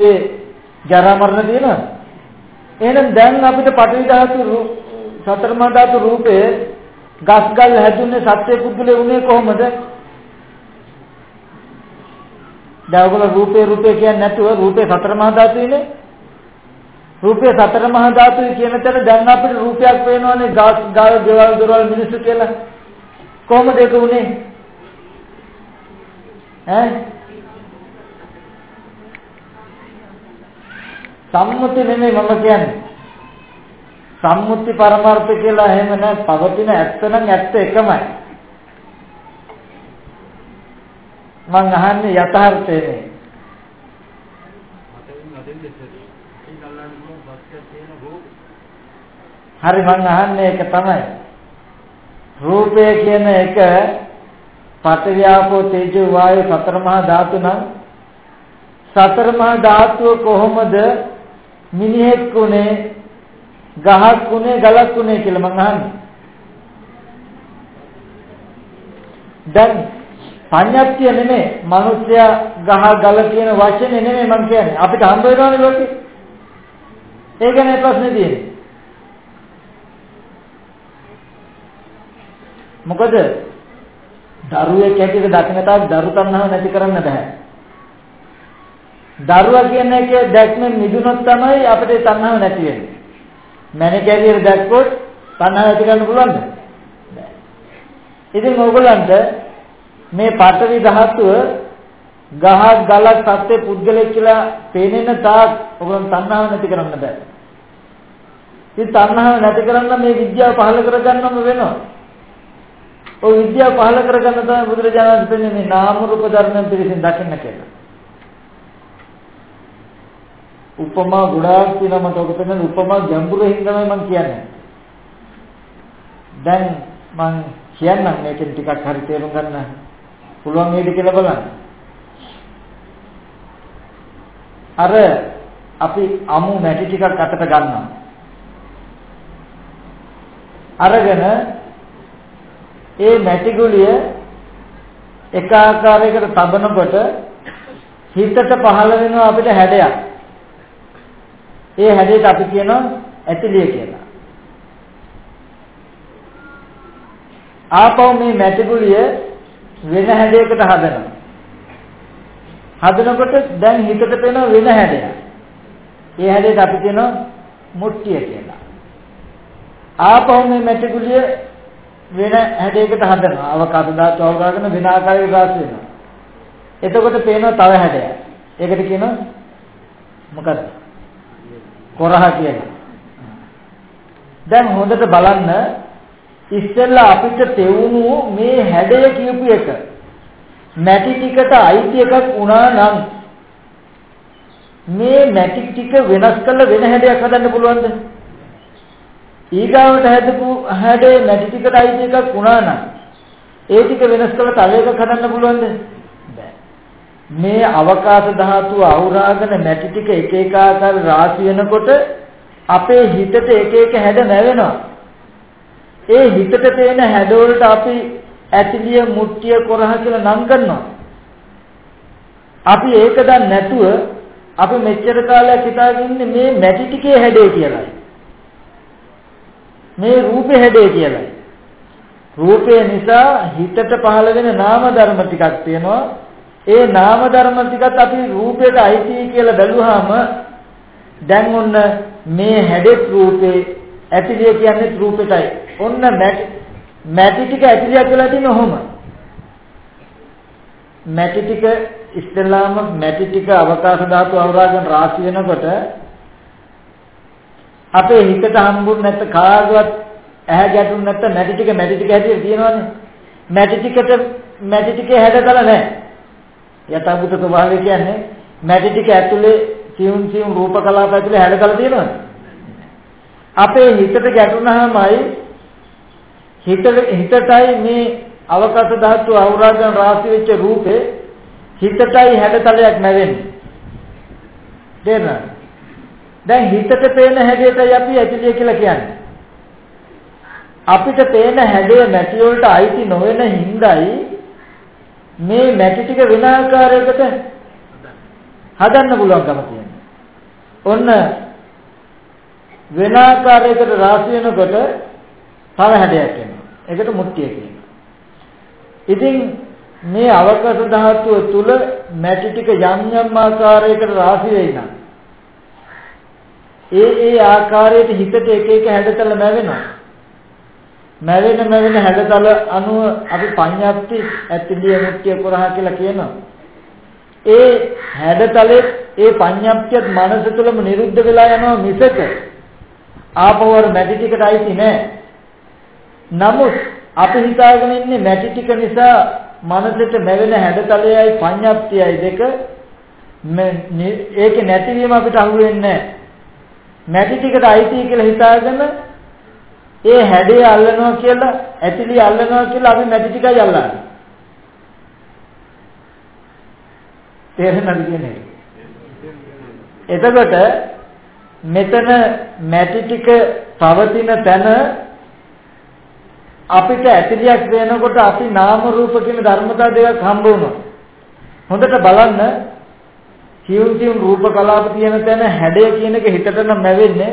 ඒ ජරා මරණ තියෙනවා. එහෙනම් දැන් අපිට පඨවි ධාතු සතර මහා ධාතු රූපේ ගස් ගල් හැදුනේ සත්‍ය පුද්ගලෙ උනේ කොහොමද? දැන් ඔයගොල්ලෝ රූපේ රූපේ කියන්නේ නැතුව රූපේ සතර මහා ධාතුයිනේ. රූපේ සතර මහා ධාතුයි කියන තැන දැන් අපිට රූපයක් පේනවනේ ගස් ගල් ගෙවල් දොරවල් මිනිස්සු කියලා. කොහොමද ඒක උනේ? ඈ සම්මුති නෙමෙයි මම කියන්නේ. සම්මුති පරමාර්ථ කියලා එහෙම නැහැ. පවතින ඇත්ත නම් ඇත්ත එකමයි. මං අහන්නේ යථාර්ථය නේ. හරි මං අහන්නේ ඒක තමයි. රූපය කියන එක පඨවියාපෝ තේජෝ වායු සතර මහා ධාතු නම් සතර මහා ධාතුව කොහොමද මිනිහෙක් උනේ ගහක් උනේ ගලක් උනේ කියලා මං අහන්නේ. දැන් පඤ්ඤාත්ය නෙමෙයි මිනිස්සයා ගහ ගල කියන වචනේ නෙමෙයි මං කියන්නේ. අපිට හම්බ වෙනවනේ ලෝකේ. ඒක නේ ප්‍රශ්නේ තියෙන්නේ. මොකද දරුවෙක් හැටියට දකින්න තාක් දරු තණ්හාව නැති කරන්න බෑ. දරුවා කියන එකේ දැක්මෙන් මිදුනොත් තමයි අපිට තණ්හාව නැති වෙන්නේ. මැනික ඇරියට දැක්කොත් තණ්හාව ඇති කරන්න පුළුවන්ද? බෑ. ඉතින් ඕගොල්ලන්ට මේ පඨවි ධාතුව ගහ ගලක් සත්‍ය පුද්ගලෙක් කියලා පේනෙන තාක් ඔයගොල්ලන් තණ්හාව නැති කරන්න බෑ. ඉතින් තණ්හාව නැති කරන්න මේ විද්‍යාව පහළ කරගන්නම වෙනවා. ඔය විද්‍යාව පහළ කරගන්න තමයි බුදුරජාණන් වහන්සේ මේ නාම රූප ධර්ම පිළිසින් දකින්න කියලා. උපමා ගොඩාක් තියෙනවා මට ඔක පෙන්නන උපමා ගැඹුරින් තමයි මම කියන්නේ. දැන් මම කියන්නම් මේකෙන් ටිකක් හරි තේරුම් ගන්න පුළුවන් වේද කියලා බලන්න. අර අපි අමු මැටි ටිකක් අතට ගන්නවා. අරගෙන ඒ මැටි ගුලිය එක ආකාරයකට තබනකොට හිතට පහළ වෙනවා අපිට හැඩයක්. ඒ හැඩයට අපි කියනවා ඇතිලිය කියලා. ආපහු මේ මැටි ගුලිය වෙන හැඩයකට හදනවා. හදනකොට දැන් හිතට පේන වෙන හැඩයක්. ඒ හැඩයට අපි කියනවා මුට්ටිය කියලා. ආපහු මේ මැටි ගුලිය වෙන හැඩයකට හදනවා. අවකාශ ධාතු අවගාගෙන වෙන ආකාරයකට රාශි වෙනවා. එතකොට පේනවා තව හැඩයක්. ඒකට කියනවා මොකද? කොරහ කියලා. දැන් හොඳට බලන්න ඉස්සෙල්ලා අපිට තෙවුණු මේ හැඩය කියපු එක මැටි ටිකට අයිති එකක් වුණා නම් මේ මැටි ටික වෙනස් කරලා වෙන හැඩයක් හදන්න පුළුවන්ද? ඊගාවට හැදපු හැඩේ මැටි ටිකට අයිති එකක් වුණා නම් ඒ ටික වෙනස් කරලා තව එකක් හදන්න පුළුවන්ද? බෑ. මේ අවකාශ ධාතුව අවුරාගෙන මැටි ටික එක එක ආකාර රාශි වෙනකොට අපේ හිතට එක එක හැඩ නැවෙනවා. ඒ හිතට තේන හැඩවලට අපි ඇතිලිය මුට්ටිය කොරහ කියලා නම් කරනවා. අපි ඒක දන්නේ නැතුව අපි මෙච්චර කාලයක් හිතාගෙන ඉන්නේ මේ මැටි ටිකේ හැඩය කියලායි. මේ රූපේ හැඩය කියලායි. රූපය නිසා හිතට පහළ වෙන නාම ධර්ම ටිකක් තියෙනවා. ඒ නාම ධර්ම ටිකත් අපි රූපයට අයිති කියලා බැලුවාම දැන් ඔන්න මේ හැඩෙත් රූපේ ඇතිලිය කියන්නේ රූපෙටයි. ඔන්න මැටි මැටි ටික ඇතිලිය කියලා තියෙන ඔහොම. මැටි ටික ඉස්තලාම මැටි ටික අවකාශ ධාතු අවරාගෙන රාශි වෙනකොට අපේ හිතට හම්බුනේ නැත්නම් කාගවත් ඇහැ ගැටුනේ නැත්නම් මැටි ටික මැටි ටික හැටියට තියෙනවනේ. මැටි ටිකට මැටි ටිකේ හැඩතල නැහැ. යථාභූත ස්වභාවය කියන්නේ මැටි ටික ඇතුලේ සියුම් සියුම් රූප කලාප ඇතුලේ හැඩතල තියෙනවද? අපේ හිතට ගැටුනහමයි හිත හිතටයි මේ අවකාශ ධාතු අවරාගන රාශි වෙච්ච රූපේ හිතටයි හැඩතලයක් නැවෙන්නේ. තේරෙනවද? දැන් හිතට පේන හැඩයටයි අපි ඇතිලිය කියලා කියන්නේ. අපිට පේන හැඩය මැටි වලට අයිති නොවන හිඳයි මේ මැටි ටික වෙන ආකාරයකට හදන්න පුළුවන්කම තියෙනවා. ඔන්න වෙන ආකාරයකට රාශි වෙනකොට තව හැඩයක් එනවා. ඒකට මුට්ටිය කියනවා. ඉතින් මේ අවකාශ ධාතුව තුල මැටි ටික යම් යම් ආකාරයකට රාශි වෙයි නම් ඒ ඒ ආකාරයට හිතට එක එක හැඩතල මැවෙනවා. මැවෙන මැවෙන හැඩතල අනුව අපි පඤ්ඤාප්ති ඇතිලිය මුට්ටිය කරහා කියලා කියනවා. ඒ හැඩතලේ ඒ පඤ්ඤාප්තියත් මනස තුළම නිරුද්ධ වෙලා යනවා මිසක ආපවර මැටි ටිකට අයිති නෑ. නමුත් අපි හිතාගෙන ඉන්නේ මැටි ටික නිසා මනසට මැවෙන හැඩතලයයි පඤ්ඤාප්තියයි දෙක ඒකේ නැතිවීම අපිට අහු වෙන්නේ නෑ. මැටි ටිකට අයිති කියලා හිතාගෙන ඒ හැඩය අල්ලනවා කියලා ඇතිලිය අල්ලනවා කියලා අපි මැටි ටිකයි අල්ලන්නේ. තේරෙනවද කියන්නේ? එතකොට මෙතන මැටි ටික පවතින තැන අපිට ඇතිලියක් වෙනකොට අපි නාම රූප කියන ධර්මතා දෙකක් හම්බ වුණා. හොඳට බලන්න සියුම් සියුම් රූප කලාප තියෙන තැන හැඩය කියන එක හිතට නම් නැවෙන්නේ.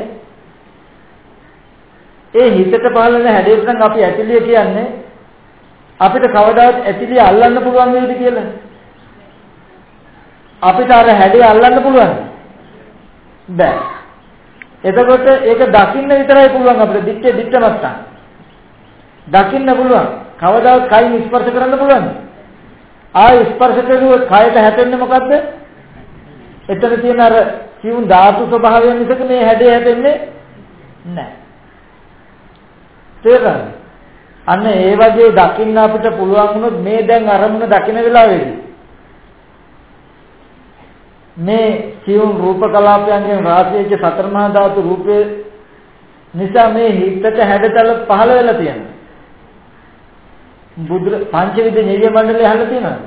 ඒ හිතට පහළ වෙන හැඩයට නම් අපි ඇතිලිය කියන්නේ අපිට කවදාවත් ඇතිලිය අල්ලන්න පුළුවන් වේද කියලා. අපිට අර හැඩය අල්ලන්න පුළුවන්. බෑ. එතකොට ඒක දකින්න විතරයි පුළුවන් අපිට දිත්තේ දිත්ත මත්තන්. දකින්න පුළුවන්. කවදාවත් කයින් ස්පර්ශ කරන්න පුළුවන්. ආය ස්පර්ශ කරුවොත් කයට හැපෙන්නේ මොකද්ද? එතන තියෙන අර සිවුන් ධාතු ස්වභාවය මිසක මේ හැඩය හැදෙන්නේ නැහැ. තේරෙනවද? අන්න ඒ වගේ දකින්න අපිට පුළුවන් වුණොත් මේ දැන් අරමුණ දකින වෙලාවේදී මේ සිවුන් රූප කලාපයන්ගෙන් රාශියක සතර මහා ධාතු රූපේ නිසා මේ හිතට හැඩතල පහළ වෙලා තියෙනවා. බුදු පංචවිධ ඤෙය මණ්ඩලය අහලා තියෙනවද?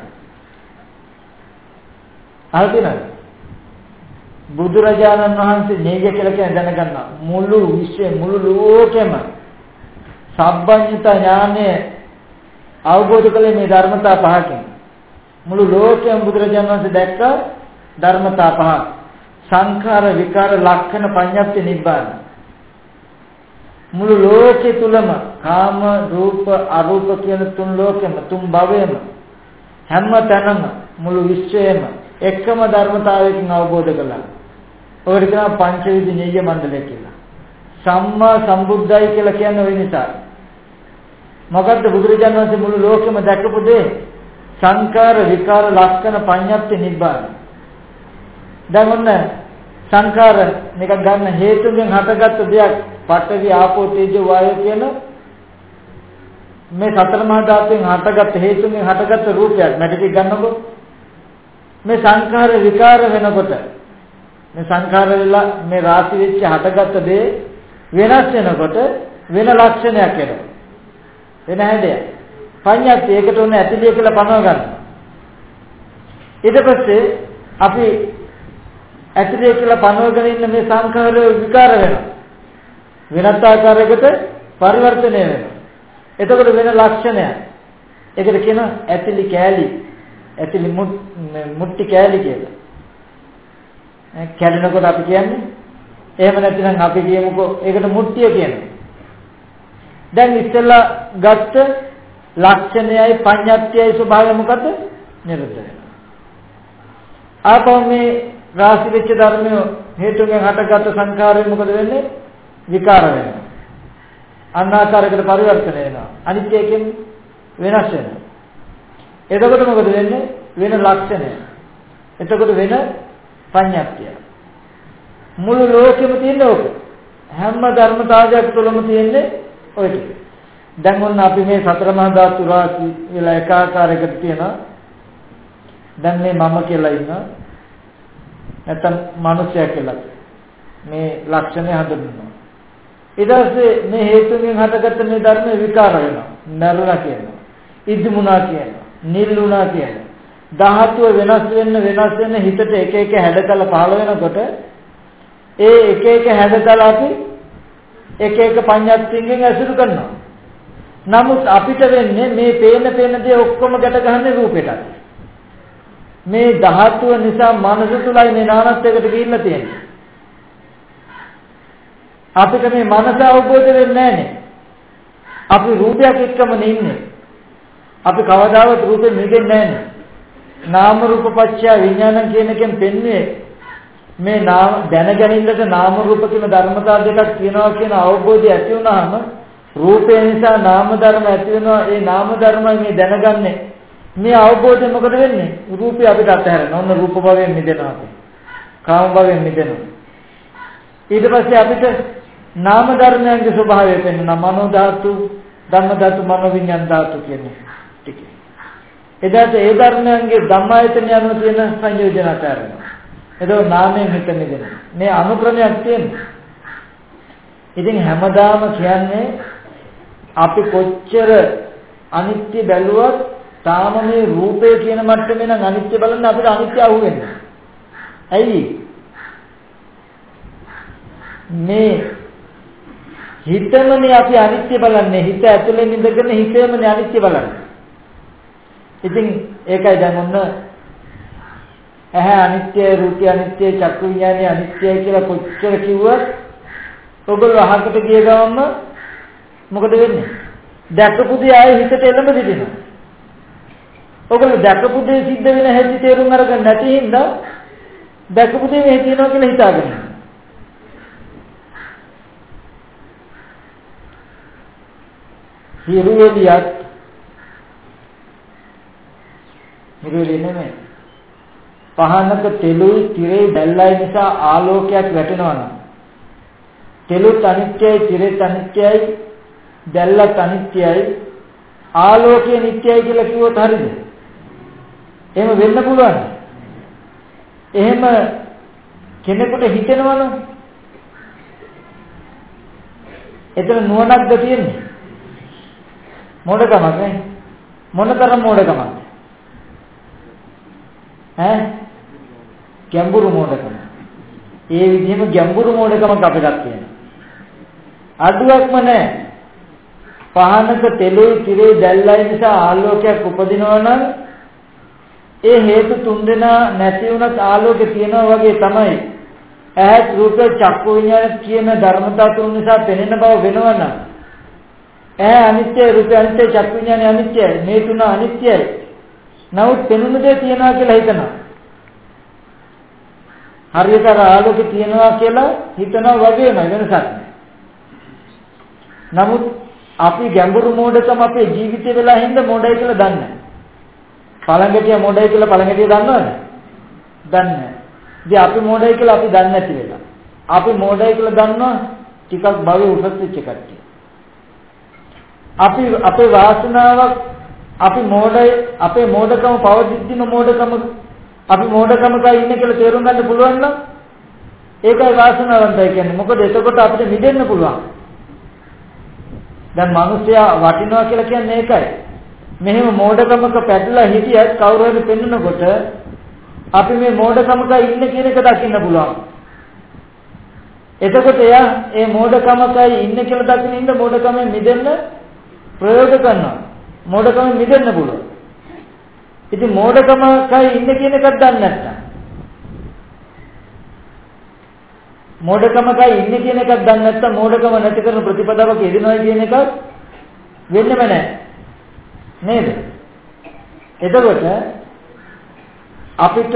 අහලා තියෙනවද? බුදුරජාණන් වහන්සේ නේය කියලා කියන දැනගන්න මුළු විශ්වය මුළු ලෝකෙම සබ්බඤ්ඤත ඥානය අවබෝධ කළේ මේ ධර්මතා පහකින් මුළු ලෝකෙම බුදුරජාණන් වහන්සේ දැක්ක ධර්මතා පහ සංඛාර විකාර ලක්ෂණ පඤ්ඤප්ති නිබ්බාන මුළු ලෝකෙ තුලම කාම රූප අරූප කියන තුන් ලෝකෙම තුන් භවයේම හැම තැනම මුළු විශ්වයේම එකම ධර්මතාවයකින් අවබෝධ කළා ඔකට කියනවා පංචවිධ ඤෙය්‍ය මණ්ඩලය කියලා. සම්මා සම්බුද්ධයි කියලා කියන්නේ ওই නිසා. මොකද්ද බුදුරජාණන් වහන්සේ මුළු ලෝකෙම දැකපු දේ සංකාර විකාර ලක්ෂණ පඤ්ඤප්ති නිබ්බාන. දැන් ඔන්න සංකාර මේක ගන්න හේතුන්ගෙන් හටගත්තු දෙයක් පඨවි ආපෝ තේජෝ වායෝ කියන මේ සතර මහා ධාතුන් හටගත්ත හේතුන්ගෙන් හටගත්ත රූපයක් මැටික ගන්නකො මේ සංකාර විකාර වෙනකොට මේ සංඛාර වෙලා මේ රාශි වෙච්ච හටගත්ත දේ වෙනස් වෙනකොට වෙන ලක්ෂණයක් එනවා. වෙන හැඩය. පඤ්ඤාත් ඒකට උන ඇතිලිය කියලා පනව ගන්න. ඊට පස්සේ අපි ඇතිලිය කියලා පනවගෙන ඉන්න මේ සංඛාර විකාර වෙනවා. වෙනත් ආකාරයකට පරිවර්තනය වෙනවා. එතකොට වෙන ලක්ෂණයක්. ඒකට කියන ඇතිලි කෑලි ඇතිලි මුට්ටි කෑලි කියලා. කැඩෙනකොට අපි කියන්නේ එහෙම නැත්නම් අපි කියමුකෝ ඒකට මුට්ටිය කියනවා. දැන් ඉස්සෙල්ලා ගත්ත ලක්ෂණයයි පඤ්ඤාත්යයි ස්වභාවය මොකද? නිරුද්ධ වෙනවා. ආපහු මේ රාශි වෙච්ච ධර්මය හේතුන්ගෙන් හටගත් සංඛාරය මොකද වෙන්නේ? විකාර වෙනවා. අන්නාකාරයකට පරිවර්තන වෙනවා. අනිත්‍ය එකෙන් වෙනස් වෙනවා. එතකොට මොකද වෙන්නේ? වෙන ලක්ෂණය. එතකොට වෙන පඤ්ඤාක්තිය. මුළු ලෝකෙම තියෙන ඕක. හැම ධර්මතාවයක් තුළම තියෙන්නේ ඔය ටික. දැන් ඔන්න අපි මේ සතර මහා ධාතු රාශි කියලා එකාකාරයකට තියෙනවා. දැන් මේ මම කියලා ඉන්නවා. නැත්තම් මිනිසයා කියලා. මේ ලක්ෂණය හඳුන්වනවා. ඊට පස්සේ මේ හේතුන්ගෙන් හටගත්ත මේ ධර්ම විකාර වෙනවා. නරුණා කියනවා. ඉදුමුණා කියනවා. නිල්ුණා කියනවා. ධාතුව වෙනස් වෙන්න වෙනස් වෙන්න හිතට එක එක හැඩතල පහළ වෙනකොට ඒ එක එක හැඩතල අපි එක එක පඤ්ඤාත්යෙන් ඇසුරු කරනවා. නමුත් අපිට වෙන්නේ මේ පේන පේන දේ ඔක්කොම ගැට ගන්න රූපෙට. මේ ධාතුව නිසා මනස තුලයි මේ නානත්වයකට ගිහිල්ලා තියෙන්නේ. අපිට මේ මනස අවබෝධ වෙන්නේ නැහනේ. අපි රූපයක් එක්කම ඉන්නේ. අපි කවදාවත් රූපෙ මිදෙන්නේ නැහනේ. නාම රූප පත්‍ය විඥාන කියන එකෙන් පෙන්නේ මේ නාම දැනගැනින්නට නාම රූප කියන ධර්මතා දෙකක් තියෙනවා කියන අවබෝධය ඇති වුනහම රූපය නිසා නාම ධර්ම ඇති වෙනවා. ඒ නාම ධර්මයි මේ දැනගන්නේ. මේ අවබෝධය මොකද වෙන්නේ? රූපය අපිට අතහැරෙනවා. ඔන්න රූප භවයෙන් මිදෙනවා අපි. කාම භවයෙන් මිදෙනවා. ඊට පස්සේ අපිට නාම ධර්මයන්ගේ ස්වභාවය පෙන්වනවා. මනෝ ධාතු ධම්ම ධාතු මනෝ විඤ්ඤාණ ධාතු කියන්නේ ටික. එදාට ඒ ධර්මයන්ගේ ධම්මායතන යන තියෙන සංයෝජන අතරනවා එතකොට නාමයෙන් හිත මිදෙන. මේ අනුක්‍රමයක් තියෙනවා. ඉතින් හැමදාම කියන්නේ අපි කොච්චර අනිත්‍ය බැලුවත් තාම මේ රූපය කියන මට්ටමේ නම් අනිත්‍ය බලන්න අපිට අනිත්‍ය අහුවෙන්නේ. ඇයි? මේ හිතමනේ අපි අනිත්‍ය බලන්නේ හිත ඇතුලෙන් ඉඳගෙන හිතේමනේ අනිත්‍ය බලන්නේ. ඉතින් ඒකයි දැන් ඔන්න ඇහැ අනිත්‍යයි රූපය අනිත්‍යයි චක්කු විඥානය අනිත්‍යයි කියලා කොච්චර කිව්වත් ඔයගොල්ලෝ අහකට ගිය ගමන්ම මොකද වෙන්නේ? දැකපු දේ ආයේ හිතට එළඹ සිටිනවා. ඔයගොල්ලෝ දැකපු දේ සිද්ධ වෙන හැටි තේරුම් අරගෙන නැති හින්දා දැකපු දේ මේ තියෙනවා කියලා හිතාගෙන ඉන්නවා. හිරුවෙලියත් හිරුවෙලිය නෙමෙයි පහනක තෙලුයි තිරේ දැල්ලයි නිසා ආලෝකයක් වැටෙනවා නම් තෙලුත් අනිත්‍යයි තිරෙත් අනිත්‍යයි දැල්ලත් අනිත්‍යයි ආලෝකය නිට්ටයයි කියලා කිව්වොත් හරිද? එහෙම වෙන්න පුළුවන්. එහෙම කෙනෙකුට හිතෙනවනම් එතන නුවණක්ද තියෙන්නේ? මොඩකමක් නේ? මොනතරම් මොඩකමක්ද? ඈ ගැඹුරු මෝඩකම. ඒ විදිහම ගැඹුරු මෝඩකමක් අපිට තියෙනවා. අඩුවක්ම නැහැ. පහනක තෙලුයි තිරේ දැල්ලයි නිසා ආලෝකයක් උපදිනවා නම් ඒ හේතු තුන්දෙනා නැති වුණත් ආලෝකය තියෙනවා වගේ තමයි. ඇහත් රූප චක්කු විඤ්ඤාණ කියන ධර්මතා තුන් නිසා පෙනෙන බව වෙනවනම් ඇහැ අනිත්‍යයි රූපය අනිත්‍යයි චක්කු විඤ්ඤාණය අනිත්‍යයි මේ තුන අනිත්‍යයි. නමුත් පෙනුන දේ තියනවා කියලා හිතනවා. හරියට ආලෝකේ තියනවා කියලා හිතනවා වගේම වෙනසක් නමුත් අපි ගැඹුරු මෝඩකම අපේ ජීවිතේ වෙලා හින්දා මෝඩයි කියලා දන්නේ නැහැ. පළඟටිය මෝඩයි කියලා පළඟටිය දන්නවද? දන්නේ නැහැ. ඉතින් අපි මෝඩයි කියලා අපි දන්නේ නැති වෙලා. අපි මෝඩයි කියලා දන්නවා ටිකක් භවයේ උසස් වෙච්ච කට්ටිය. අපි අපේ වාසනාවක් අපි මෝඩයි අපේ මෝඩකම පවතිද්දිම මෝඩකම අපි මෝඩකමකයි ඉන්නේ කියලා තේරුම් ගන්න පුළුවන් නම් ඒකයි වාසනාවන්තයි කියන්නේ. මොකද එතකොට අපිට මිදෙන්න පුළුවන්. දැන් මිනිස්සයා වටිනවා කියලා කියන්නේ ඒකයි. මෙහෙම මෝඩකමක පැටලලා හිටියත් කවුරු හරි පෙන්නකොට අපි මේ මෝඩකමකයි ඉන්නේ කියන එක දකින්න පුළුවන්. එතකොට එයා ඒ මෝඩකමකයි ඉන්නේ කියලා දකින්න ඉන්න මෝඩකමෙන් මිදෙන්න ප්‍රයෝග කරනවා. මෝඩකමෙන් මිදෙන්න පුළුවන්. ඉතින් මෝඩකමකයි ඉන්නේ කියන එකක් දන්නේ නැත්තම්. මෝඩකමකයි ඉන්නේ කියන එකක් දන්නේ නැත්තම් මෝඩකම නැති කරන ප්‍රතිපදාවක යෙදෙනවා කියන එක වෙන්නෙම නැහැ. නේද? එතකොට අපිට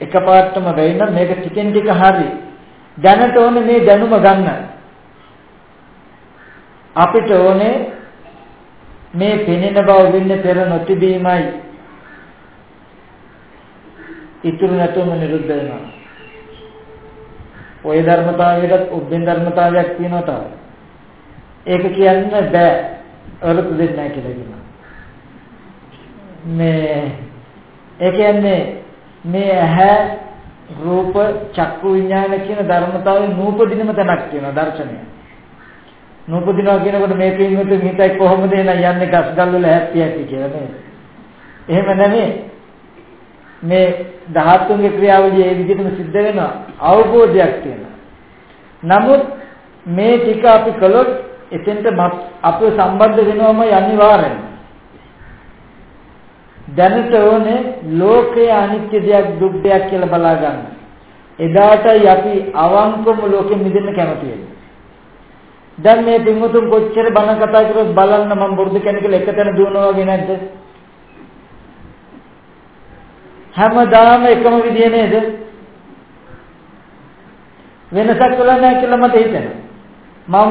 එකපාරටම වෙයිනම් මේක ටිකෙන් ටික හරි. දැනට ඕනේ මේ දැනුම ගන්න. අපිට ඕනේ මේ පෙනෙන බව වෙන්නේ පෙර නොතිබීමයි. ඉතුරු නැතුවම නිරුද්ධ වෙනවා. ওই ධර්මතාවයකට උද්දින් ධර්මතාවයක් තියෙනවා තමයි. ඒක කියන්න බෑ. අරුත් දෙන්නේ නැහැ කියලා කියනවා. මේ ඒ කියන්නේ මේ ඇහැ රූප චක්කු විඥාන කියන ධර්මතාවය නූපදිනම තැනක් තියෙනවා දර්ශනය. නූපදිනවා කියනකොට මේ පින්විත හිතයි කොහොමද එන යන්නේ ගස්ගල් වල හැප්පි හැප්පි කියලා නේද? එහෙම නෙමෙයි. මේ ධාතුන්ගේ ක්‍රියාවලිය ඒ විදිහටම සිද්ධ වෙනවා අවබෝධයක් තියෙනවා. නමුත් මේ ටික අපි කළොත් එතෙන්ට අපේ සම්බන්ධ වෙනවම අනිවාර්යයි. දැනට ඕනේ ලෝකයේ අනිත්‍ය දෙයක් දුක් දෙයක් කියලා බලා ගන්න. එදාටයි අපි අවංකවම ලෝකෙ මිදෙන්න කැමති වෙන්නේ. දැන් මේ පින්වතුන් කොච්චර බණ කතා කරොත් බලන්න මම බුරුදු කෙනෙක් කියලා එකතැන දුවනවා වගේ නැද්ද? හැමදාම එකම විදිය නේද? වෙනසක් වෙලා නැහැ කියලා මට හිතෙනවා. මම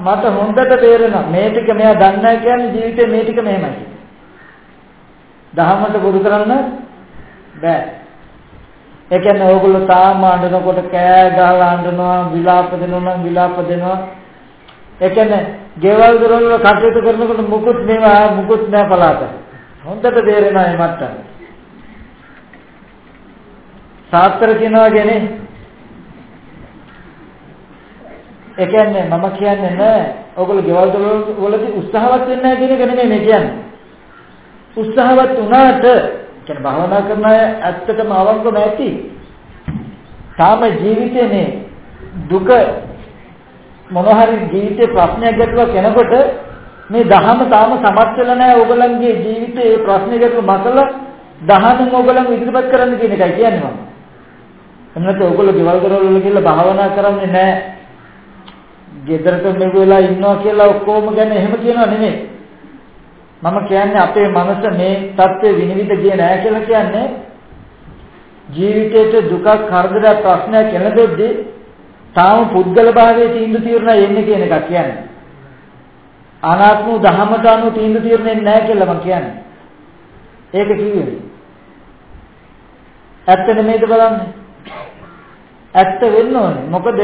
මට හොඳට තේරෙනවා මේ ටික මෙයා දන්නේ නැහැ කියන්නේ ජීවිතේ මේ ටික මෙහෙමයි. දහමට පුරු කරන්න බෑ. ඒ කියන්නේ ඕගොල්ලෝ තාම අඬනකොට කෑ ගහලා අඬනවා, විලාප දෙනවා නම් විලාප දෙනවා. ඒ කියන්නේ ගෙවල් දොරවල් කටයුතු කරනකොට මුකුත් මේවා මුකුත් නෑ පලාත. හොඳට තේරෙනවා මේ මට්ටම. සාත්‍තර කියනවා කියන්නේ ඒ කියන්නේ මම කියන්නේ නෑ ඔයගොල්ලෝ ගෙවල් වලදී උත්සාහවත් වෙන්නේ නැහැ කියන එක නෙමෙයි මේ කියන්නේ. උත්සාහවත් වුණාට කියන්නේ භාවනා කරන අය ඇත්තටම අවංකව ඇති. තාම ජීවිතේනේ දුක මොන හරි ජීවිතේ ප්‍රශ්නයක් ගැටලුවක් එනකොට මේ දහම තාම සමත් වෙලා නැහැ ඕගලන්ගේ ජීවිතේ ඒ ප්‍රශ්නේ ගැටලු මතල දහමෙන් ඕගලන් ඉදිරිපත් කරන්න කියන එකයි කියන්නේ මම. එන්නත් ඕගොල්ලෝ ගෙවල් දොරවල් වල ගිහලා භාවනා කරන්නේ නැහැ. ගෙදරට මෙග වෙලා ඉන්නවා කියලා ඔක්කොම ගැන එහෙම කියනවා නෙමෙයි. මම කියන්නේ අපේ මනස මේ தත්ත්වෙ විනිවිද ගියේ නැහැ කියලා කියන්නේ ජීවිතේට දුකක් කරදරයක් ප්‍රශ්නයක් එනදෙද්දී තාම පුද්ගල භාවයේ තීන්දුව తీරන එන්නේ කියන එකක් කියන්නේ. අනාත්ම දහමට අනුව තීන්දුව తీරන්නේ නැහැ කියලා මම කියන්නේ. ඒක කිව්වේ. ඇත්ත නෙමෙයිද බලන්න. ඇත්ත වෙන්න ඕනේ. මොකද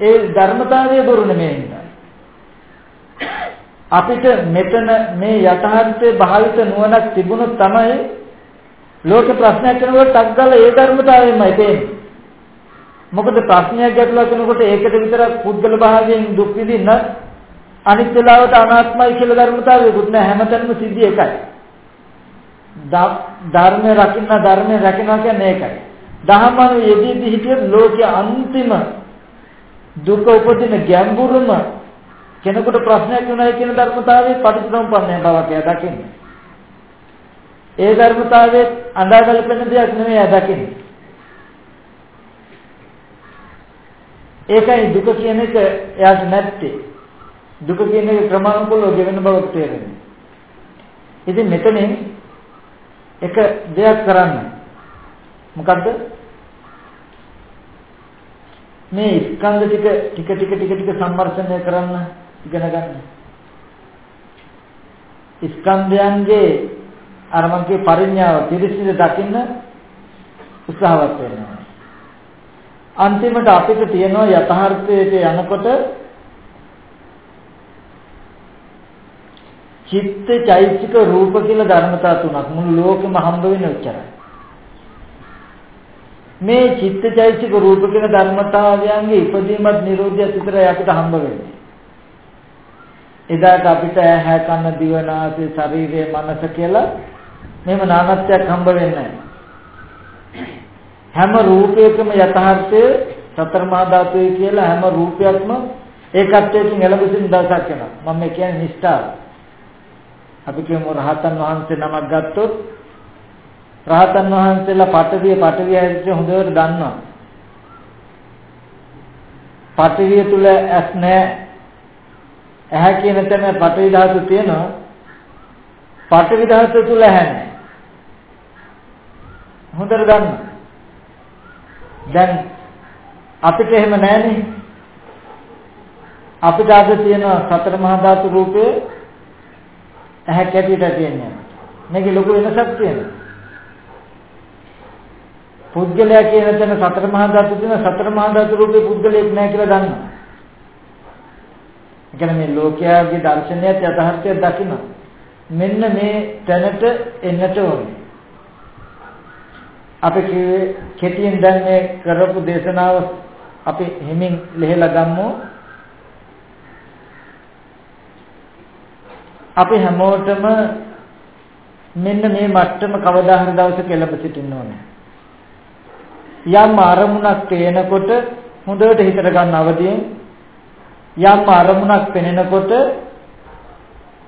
ඒ ධර්මතාවය බොරු නෙමෙයි. අපිට මෙතන මේ යථාර්ථයේ භාවිත නුවණක් තිබුණොත් තමයි ලෝක ප්‍රශ්නයක් කරනකොට ටක් ගාලා ඒ ධර්මතාවයෙන්මයි තේන්නේ. මොකද ප්‍රශ්නයක් ගැටලුවක් කරනකොට ඒකට විතරක් පුද්ගල භාවයෙන් දුක් විඳින්න අනිත් වෙලාවට අනාත්මයි කියලා ධර්මතාවයකුත් නෑ හැමතැනම සිද්ධි එකයි. ධර්මය රකින්න ධර්මය රකින්නවා කියන්නේ ඒකයි. දහමන යෙදීදී හිටියොත් ලෝකයේ අන්තිම දුක උපදින ගැඹුරුම කෙනෙකුට ප්‍රශ්නයක් වුණා කියන ධර්මතාවයේ පටිච්චසමුප්පන්නය බවක් එයා දකින්නේ. ඒ ධර්මතාවයේ අඳාගලපෙන දෙයක් නෙමෙයි එයා දකින්නේ. ඒකයි දුක කියන එක එයාට නැත්තේ. දුක කියන එක ක්‍රමානුකූලව ගෙවෙන බවක් තේරෙන්නේ. ඉතින් මෙතනින් එක දෙයක් කරන්න. මොකද්ද? මේ ස්කන්ධ ටික ටික ටික ටික ටික සම්මර්ෂණය කරන්න ඉගෙන ගන්න. ස්කන්ධයන්ගේ අර මගේ පරිඥාව පිරිසිදු දකින්න උත්සාහවත් වෙනවා. අන්තිමට අපිට තියෙනවා යථාර්ථයට යනකොට චිත්ත චෛතසික රූප කියලා ධර්මතා තුනක් මුළු ලෝකෙම හම්බ වෙන උච්චරයි. මේ චිත්ත චෛතසික රූප කියන ධර්මතාවයන්ගේ ඉපදීමත් නිරෝධයත් විතරයි අපිට හම්බ වෙන්නේ. එදාට අපිට ඇහැ කන දිව නාසය ශරීරය මනස කියලා මෙහෙම නානත්වයක් හම්බ වෙන්නේ හැම රූපයකම යථාර්ථය සතර මහා ධාතුයි කියලා හැම රූපයක්ම ඒකත්වයෙන් එළඹෙන දවසක් වෙනවා මම කියන්නේ නිෂ්ඨාව අපි කියමු රහතන් වහන්සේ නමක් ගත්තොත් රහතන් වහන්සේලා පටවිය පටවිය හැදිච්ච හොඳට දන්නවා පටවිය තුල ඇස් නැහැ ඇහැ කියන තැන පඨවි ධාතු තියෙනවා. පඨවි ධාතු තුල ඇහැ නැහැ. හොඳට ගන්න. දැන් අපිට එහෙම නැහැනේ. අපිට අද තියෙනවා සතර මහා ධාතු රූපේ ඇහැ කැටියට තියෙනවා. මේකේ ලොකු වෙනසක් තියෙනවා. පුද්ගලයා කියන තැන සතර මහා ධාතු තියෙන සතර මහා ධාතු රූපේ පුද්ගලයෙක් නැහැ කියලා දන්නවා. ඒ කියන්නේ මේ ලෝකයාගේ දර්ශනයත් යථාර්ථයක් දකින්න. මෙන්න මේ තැනට එන්නට ඕනේ. අපි කිව්වේ කෙටියෙන් දැන් මේ කරපු දේශනාව අපි හිමින් ලෙහෙලා ගමු. අපි හැමෝටම මෙන්න මේ මට්ටම කවදා හරි දවසක එළඹ සිටින්න ඕනේ. යම් අරමුණක් තේනකොට හොඳට හිතට ගන්න අවදියෙන් යම් අරමුණක් පෙනෙනකොට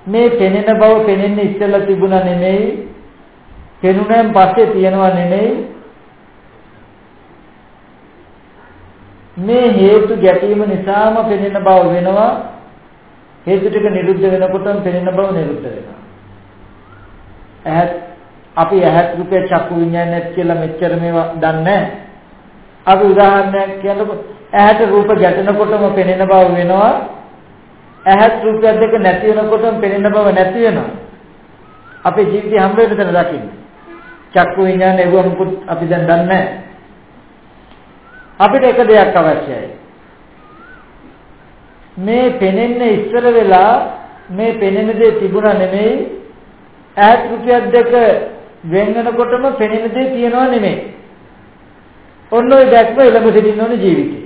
මේ පෙනෙන බව පෙනෙන්නේ ඉස්සෙල්ලා තිබුණා නෙමෙයි පෙනුනන් පස්සේ තියනවා නෙමෙයි. මේ හේතු ගැටීම නිසාම පෙනෙන බව වෙනවා. හේතු ටික නිරුද්ධ වෙනකොටම පෙනෙන බව නිරුද්ධ වෙනවා. ඇහත් අපි ඇහත් රූපේ චක්කු විඤ්ඤාණයත් කියලා මෙච්චර මේවා දන්නේ අපි උදාහරණයක් කියනකොට ඇහැට රූප ගැටෙනකොටම පෙනෙන බව වෙනවා. ඇහත් රූපයක් දෙක නැති වෙනකොටම පෙනෙන බව නැති වෙනවා. අපේ ජීවිතේ හැම වෙලේම දකින්න. චක්කු විඤ්ඤාණය ඒව මොකුත් අපි දැන් දන්නේ නැහැ අපිට එක දෙයක් අවශ්‍යයි. මේ පෙනෙන්න ඉස්සර වෙලා මේ පෙනෙන දේ තිබුණා නෙමෙයි ඈත් රුපියක් දෙක වෙන වෙනකොටම පෙනෙන දේ තියනවා නෙමෙයි. ඔන්න ඔය දැක්ම එළඹ සිටින්න ඕනේ ජීවිතේ.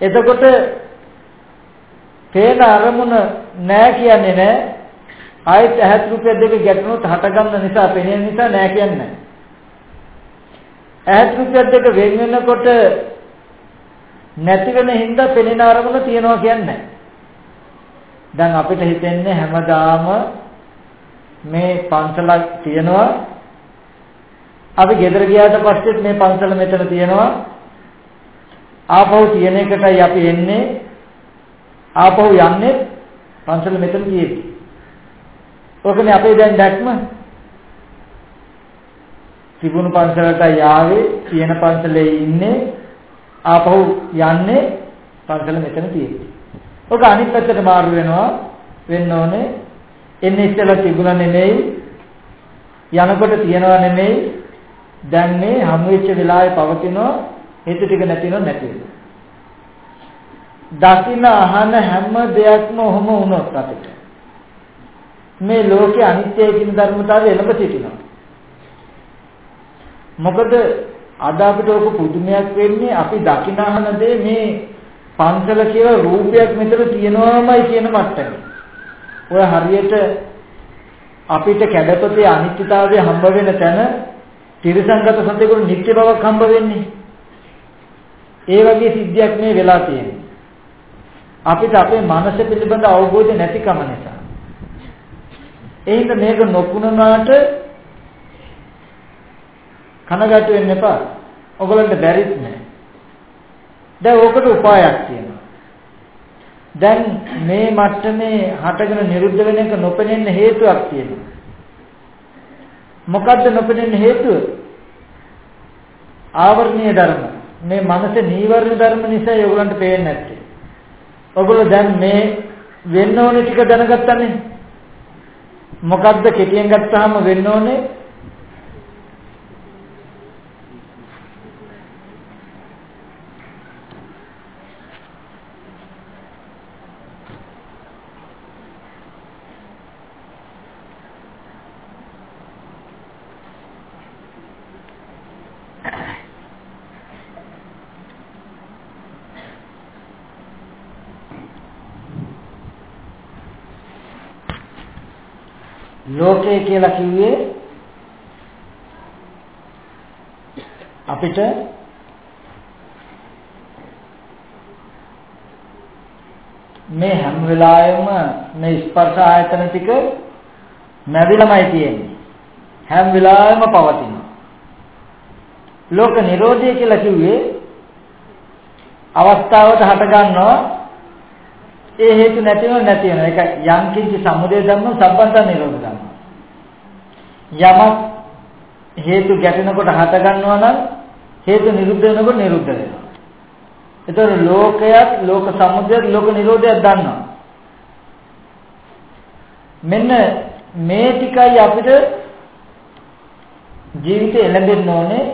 එතකොට පේන අරමුණ නෑ කියන්නේ නෑ ආයෙත් ඈත් රුපියක් දෙක ගැටුණොත් හටගන්න නිසා පෙනෙන නිසා නෑ කියන්නේ. නෑ. ඈත් රුපියල් දෙක වෙන් වෙනකොට නැති වෙන හින්දා පෙනෙන අරමුණ තියනවා කියන්නේ. දැන් අපිට හිතෙන්නේ හැමදාම මේ පන්සලක් තියනවා. අපි ගෙදර ගියාට පස්සෙත් මේ පන්සල මෙතන තියෙනවා. ආපහු තියෙන එකටයි අපි එන්නේ. ආපහු යන්නේ පන්සල මෙතන තියෙන්නේ ඕකනේ අපේ දැන් දැක්ම තිබුණු පන්සලට යාවේ තියෙන පන්සලේ ඉන්නේ ආපහු යන්නේ පන්සල මෙතන තියෙන්නේ. ඔක අනිත් පැත්තට මාරු වෙනවා වෙන්න ඕනේ. එන්නේ ඉස්සෙල්ලා තිබුණා නෙමෙයි යනකොට තියනවා නෙමෙයි දැන් මේ හමු වෙච්ච වෙලාවේ පවතිනවා හේතු ටික නැතිනො නැති වෙනවා. දකින්න අහන හැම දෙයක්ම ඔහොම වුණොත් අපිට මේ ලෝකේ අනිත්‍යය කියන ධර්මතාවය එළඹ සිටිනවා. මොකද අද අපිට ඔක පුදුමයක් වෙන්නේ අපි දකිනහන දේ මේ පන්සල කියලා රූපයක් මෙතන තියෙනවාමයි කියන මට්ටමේ. ඔය හරියට අපිට කැඩපතේ අනිත්‍යතාවය හම්බ වෙන තැන තිරසංගත සත්‍යකුරු නිත්‍ය බවක් හම්බ වෙන්නේ. ඒ වගේ සිද්ධියක් මේ වෙලා තියෙන්නේ. අපිට අපේ මනස පිළිබඳ අවබෝධය නැතිකම නිසා. එහෙනම් මේක නොපුනනාට කනගාටු වෙන්න එපා. ඔයගලන්ට බැරිත් නෑ. දැන් ඕකට උපායක් තියෙනවා. දැන් මේ මට්ටමේ හටගෙන නිරුද්ධ වෙන එක නොපෙනෙන්න හේතුවක් තියෙනවා. මොකද්ද නොපෙනෙන්න හේතුව? ආවර්ණීය ධර්ම. මේ මනසේ නීවරණ ධර්ම නිසා ඒගොල්ලන්ට පේන්නේ නැත්තේ. ඔයගොල්ලෝ දැන් මේ වෙන්න ඕනේ ටික දැනගත්තානේ. මොකද්ද කෙටියෙන් ගත්තාම වෙන්න ඕනේ? ලෝකය කියලා කිව්වේ අපිට මේ හැම වෙලාවෙම මේ ස්පර්ශ ආයතන ටික නැවිලමයි තියෙන්නේ. හැම වෙලාවෙම පවතිනවා. ලෝක නිරෝධය කියලා කිව්වේ අවස්ථාවට හට ගන්නවා ඒ හේතු නැති වෙනව නැති වෙනවා. ඒක යම් කිසි සමුදය ධර්ම සම්බන්ත නිරෝධ ධර්ම. යමක් හේතු ගැටෙනකොට හට ගන්නවා නම් හේතු නිරුද්ධ වෙනකොට නිරුද්ධ වෙනවා. ඒතර ලෝකයක් ලෝක සමුදයක් ලෝක නිරෝධයක් දන්නවා. මෙන්න මේ ටිකයි අපිට ජීවිතේ එළඹෙන්න ඕනේ.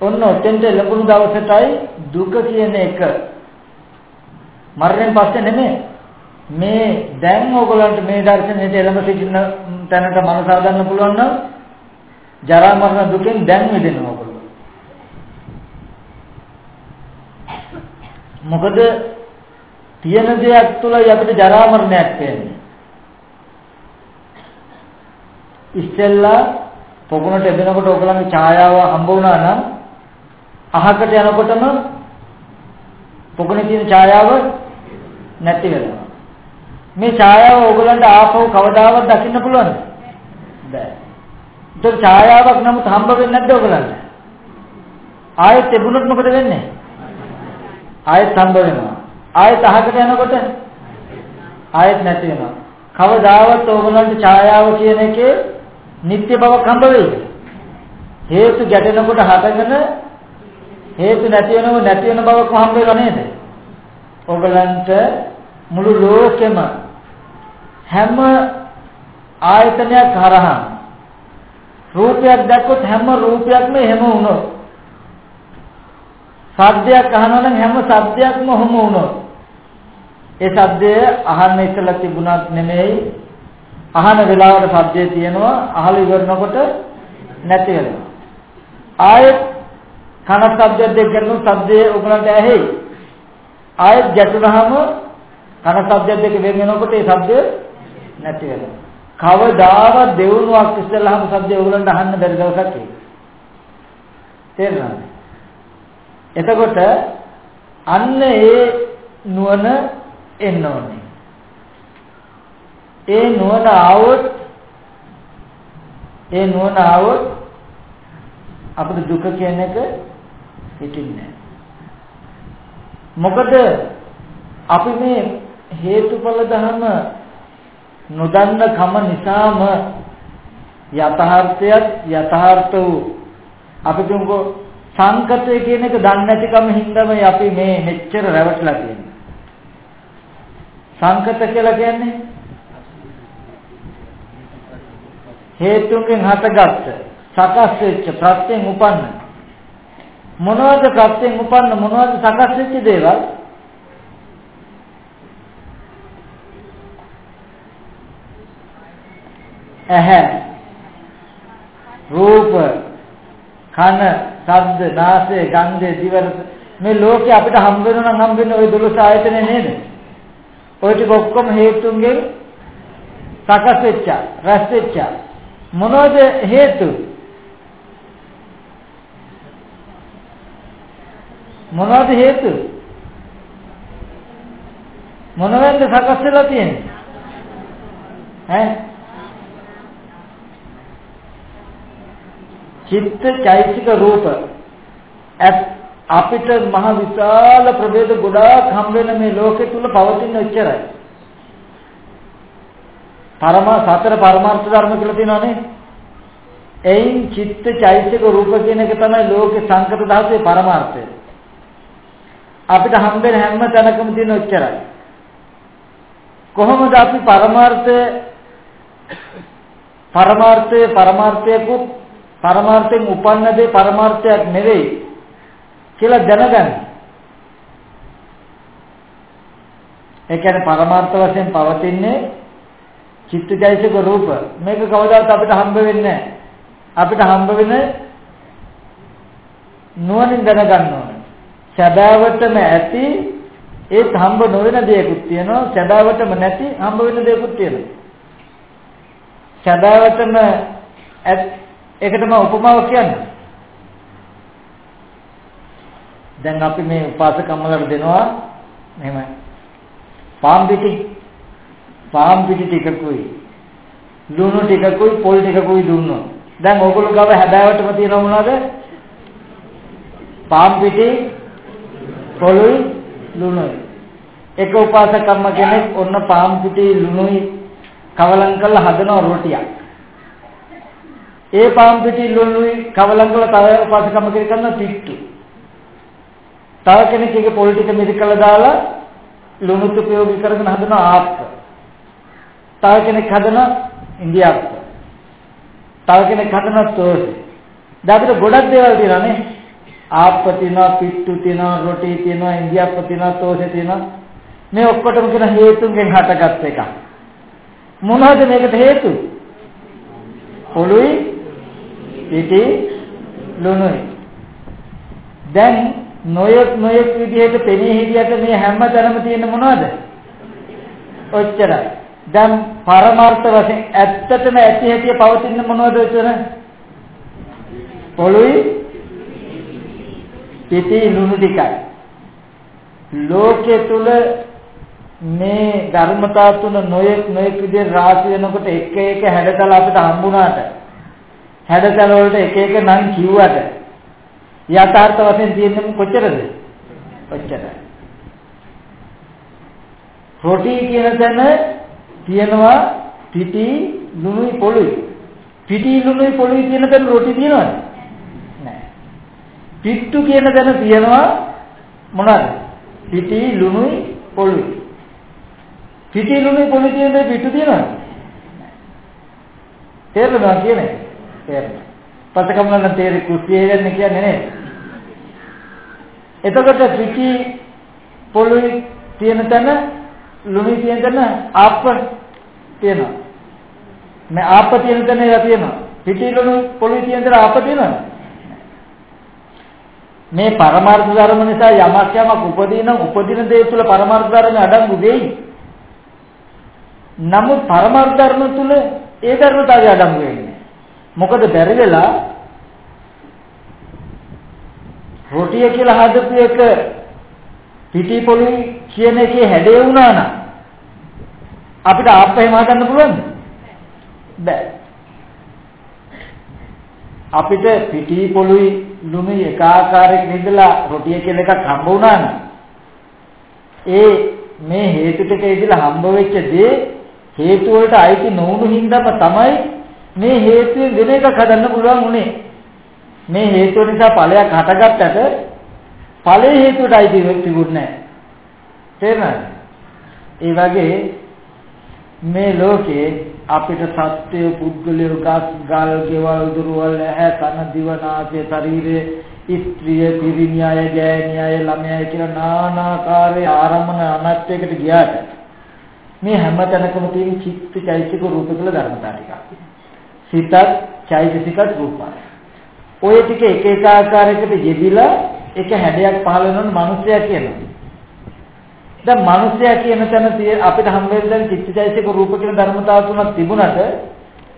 ඔන්න ඔතෙන්ට ලැබුණු දවසටයි දුක කියන එක මරණයෙන් පස්සේ නෙමෙයි. මේ දැන් ඕගොල්ලන්ට මේ දර්ශනයට එළඹ සිටින තැනට මනස හදන්න පුළුවන් නම් ජරා මරණ දුකෙන් දැන් මිදෙන්න ඕගොල්ලෝ. මොකද තියෙන දෙයක් තුලයි අපිට ජරා මරණයක් වෙන්නේ. ඉස්සෙල්ලා පොකුණට එදෙනකොට ඕගොල්ලන්ගේ ඡායාව හම්බ වුණා නම් අහකට යනකොටම පොකුණේ තියෙන ඡායාව නැති වෙනවා. මේ ඡායාව ඕගලන්ට ආපහු කවදාවත් දකින්න පුළුවන්ද? බෑ. ඒතර ඡායාවක් නමුත් හම්බ වෙන්නේ නැද්ද ඕගලන්ට? ආයෙත් තිබුණොත් මොකද වෙන්නේ? ආයෙත් හම්බ වෙනවා. ආයෙත් අහකට යනකොට ආයෙත් නැති වෙනවා. කවදාවත් ඕගොල්ලන්ට ඡායාව කියන එකේ නිත්‍ය බවක් හම්බ වෙයිද? හේතු ගැටෙනකොට හටගෙන හේතු නැති වෙනව නැති වෙන බවක් හම්බ වෙලා නේද? ඕගොල්ලන්ට මුළු ලෝකෙම හැම ආයතනයක් හරහා රූපයක් දැක්කොත් හැම රූපයක්ම එහෙම වුණොත් සද්දයක් අහනවා නම් හැම සද්දයක්ම ඔහොම වුණොත් ඒ සද්දය අහන්න ඉස්සලා තිබුණත් නෙමෙයි අහන වෙලාවට සද්දේ තියෙනවා අහල ඉවරනකොට නැති වෙනවා. ආයෙත් කන ශබ්දයක් දෙක ගන්නු ශබ්දයේ උගලන්ට ඇහෙයි. ආයෙත් ගැටුනහම කන ශබ්දයක් දෙක වෙන වෙනකොට ඒ ශබ්දය නැති වෙනවා. කවදාවත් දෙවුණුවක් ඉස්සෙල්ලාම ශබ්දය උගලන්ට අහන්න බැරි දවසක් ඒක. තේරෙනවද? එතකොට අන්න ඒ නුවණ එන්න ඕනේ. ඒ නුවණ ආවොත් ඒ නුවණ ආවොත් අපිට දුක කියන එක හිතින්නේ මොකද අපි මේ හේතුඵල ධර්ම නොදන්න කම නිසාම යථාර්ථයත් යථාර්ථ වූ. අපි තුන්කෝ සංකතය කියන එක දන්නේ නැතිකම හින්දාමයි අපි මේ මෙච්චර රැවටලා තියෙන්නේ. සංකත කියලා කියන්නේ හේතුන්ගෙන් හටගත්ත සකස් වෙච්ච ප්‍රත්‍යයෙන් උපන්න. මොනවද ප්‍රත්‍යයෙන් උපන්න මොනවද සකස් වෙච්ච දේවල්? ඇහැ රූප කන ශබ්ද, නාසය, ගන්ධය, දිව මේ ලෝකේ අපිට හම්බ වෙනවා නම් හම්බ වෙන්නේ ওই 12 ආයතනේ නේද? ඔය ටික ඔක්කොම හේතුන්ගෙන් සකස් වෙච්ච, රැස් වෙච්ච. මොනවද හේතු? මොනවද හේතු? මොනවද සකස් වෙලා තියෙන්නේ? ඈ චිත්ත චෛතසික රූප අපිට මහ විශාල ප්‍රභේද ගොඩාක් හම් වෙන මේ ලෝකෙ තුල පවතින ඔච්චරයි. පරම සතර පරමාර්ථ ධර්ම කියලා තියෙනවානේ. එයින් චිත්ත චෛතසික රූප කියන එක තමයි ලෝකේ සංකත ධාතුවේ පරමාර්ථය. අපිට හම් වෙන හැම තැනකම තියෙන ඔච්චරයි. කොහොමද අපි පරමාර්ථය පරමාර්ථයේ පරමාර්ථයකුත් පරමාර්ථයෙන් උපන්න දේ පරමාර්ථයක් නෙවෙයි කියලා දැනගන්න. ඒ කියන්නේ පරමාර්ථ වශයෙන් පවතින්නේ චිත්තජයසික රූප. මේක කවදාවත් අපිට හම්බ වෙන්නේ අපිට හම්බ වෙන නුවණින් දැනගන්න ඕනේ. සැබෑවටම ඇති ඒත් හම්බ නොවන දේකුත් තියෙනවා. සැබෑවටම නැති හම්බ වෙන දේකුත් තියෙනවා. සැබෑවටම ඒකට මම උපමාවක් කියන්නේ. දැන් අපි මේ උපාසකම්මලට දෙනවා මෙහෙම පාම් පිටි පාම් පිටි ටිකකුයි ලුණු ටිකකුයි පොල් ටිකකුයි දුන්නොත්. දැන් ඕගොල්ලෝ ගාව හැබෑවටම තියෙනව මොනවද? පාම් පිටි පොළුයි ලුණුයි. එක උපාසකම්ම කෙනෙක් ඔන්න පාම් පිටි ලුණුයි කවලම් කරලා හදනවා රොටියක්. ඒ පාම් පිටි ලුණුයි කවලම් කරලා තව උපාසකම්ම කෙනෙක් කරන පිට්ටු තව කෙනෙක් එක පොල් ටික මිරිකලා දාලා ලුණුත් උපයෝගී කරගෙන හදන ආප්ප. තව කෙනෙක් හදන ඉන්දියාප්ප. තව කෙනෙක් හදන තෝසේ. දැන් අපිට ගොඩක් දේවල් තියෙනවා නේ. ආප්ප තියෙනවා, පිට්ටු තියෙනවා, රොටි තියෙනවා, ඉන්දියාප්ප තියෙනවා, තෝසේ තියෙනවා. මේ ඔක්කොටම කියන හේතුන්ගෙන් හටගත් එක. මොනවද මේකට හේතු? පොළුයි, පිටි, ලුණුයි. දැන් නොයෙක් නොයෙක් විදිහට පෙනී හිටියට මේ හැම තැනම තියෙන මොනවද? ඔච්චරයි. දැන් පරමාර්ථ වශයෙන් ඇත්තටම ඇති හැටි පවතින මොනවද ඔච්චර? පොළොයි පිටි ලුණු ටිකයි. ලෝකයේ තුල මේ ධර්මතා තුන නොයෙක් නොයෙක් විදිහට රාශි වෙනකොට එක එක හැඩතල අපිට හම්බුණාට හැඩතල වලට එක එක නම් කිව්වට යථාර්ථ වශයෙන් තියෙන්නේ කොච්චරද? ඔච්චරයි. රොටි කියන තැන තියෙනවා පිටි ලුණුයි පොළුයි. පිටි ලුණුයි පොළුයි කියන තැන රොටි තියෙනවද? නැහැ. පිට්ටු කියන තැන තියෙනවා මොනවාද? පිටි ලුණුයි පොළුයි. පිටි ලුණුයි පොළුයි කියන දේ පිට්ටු තියෙනවද? තේරෙනවා කියන්නේ? තේරෙනවා. පස්සකම නම් තේරෙ කුස්සියේ යන්නේ කියන්නේ නේද? එතකොට පිටි පොළුයි තියෙන තැන ලුණුයි තියෙන තැන ආප්ප තියෙනවා. මේ ආප්ප තියෙන තැන ඒවා තියෙනවා. පිටි ලුණු පොළුයි තියෙන තැන ආප්ප තියෙනවද? මේ පරමාර්ථ ධර්ම නිසා යමක් යමක් උපදින උපදින දේ තුල පරමාර්ථ ධර්ම අඩංගු වෙයි. නමුත් පරමාර්ථ ධර්ම තුල ඒ ධර්මතාවය අඩංගු වෙන්නේ. මොකද බැරි වෙලා රොටිය කියලා හදපු එක පිටි පොළොයි කියන එකේ හැඩේ වුණා නම් අපිට ආප්පේ මාතන්න පුළුවන්ද? බෑ. අපිට පිටි පොළොයි ලුණුයි එක ආකාරයක ඉඳලා රොටිය කියලා එකක් හම්බ වුණා නම් ඒ මේ හේතු ටික ඉදලා හම්බ වෙච්ච දේ හේතු වලට අයිති නොවුණු හින්දාම තමයි මේ හේතුවෙන් වෙන එකක් හදන්න පුළුවන් උනේ. මේ හේතුව නිසා ඵලයක් හටගත්තට ඵලයේ හේතුවට අයිති තිබුණේ නැහැ. තේරෙනවද? ඒ වගේ මේ ලෝකේ අපිට සත්‍ය පුද්ගලය ගස් ගල් ගෙවල් දුරවල් ඇහැ කන දිව නාසය ශරීරය ස්ත්‍රිය පිරිමියය ගෑණියය ළමයය කියලා নানাකාරයේ ආරම්මන අනත්යකට ගියාට මේ හැම තැනකම තියෙන චිත්ත චෛතසික රූප කියලා ධර්මතා ටික. සිතත් චෛතසිකත් රූපයි. ඔය ටික එක එක ආකාරයකට යෙදිලා එක හැඩයක් පහළ වෙනවන මිනිසයා කියනවා. දැන් මිනිසයා කියන තැන අපිට හම් වෙන දැන් චිත්තචෛතසික රූප කියන ධර්මතාව තුනක් තිබුණාට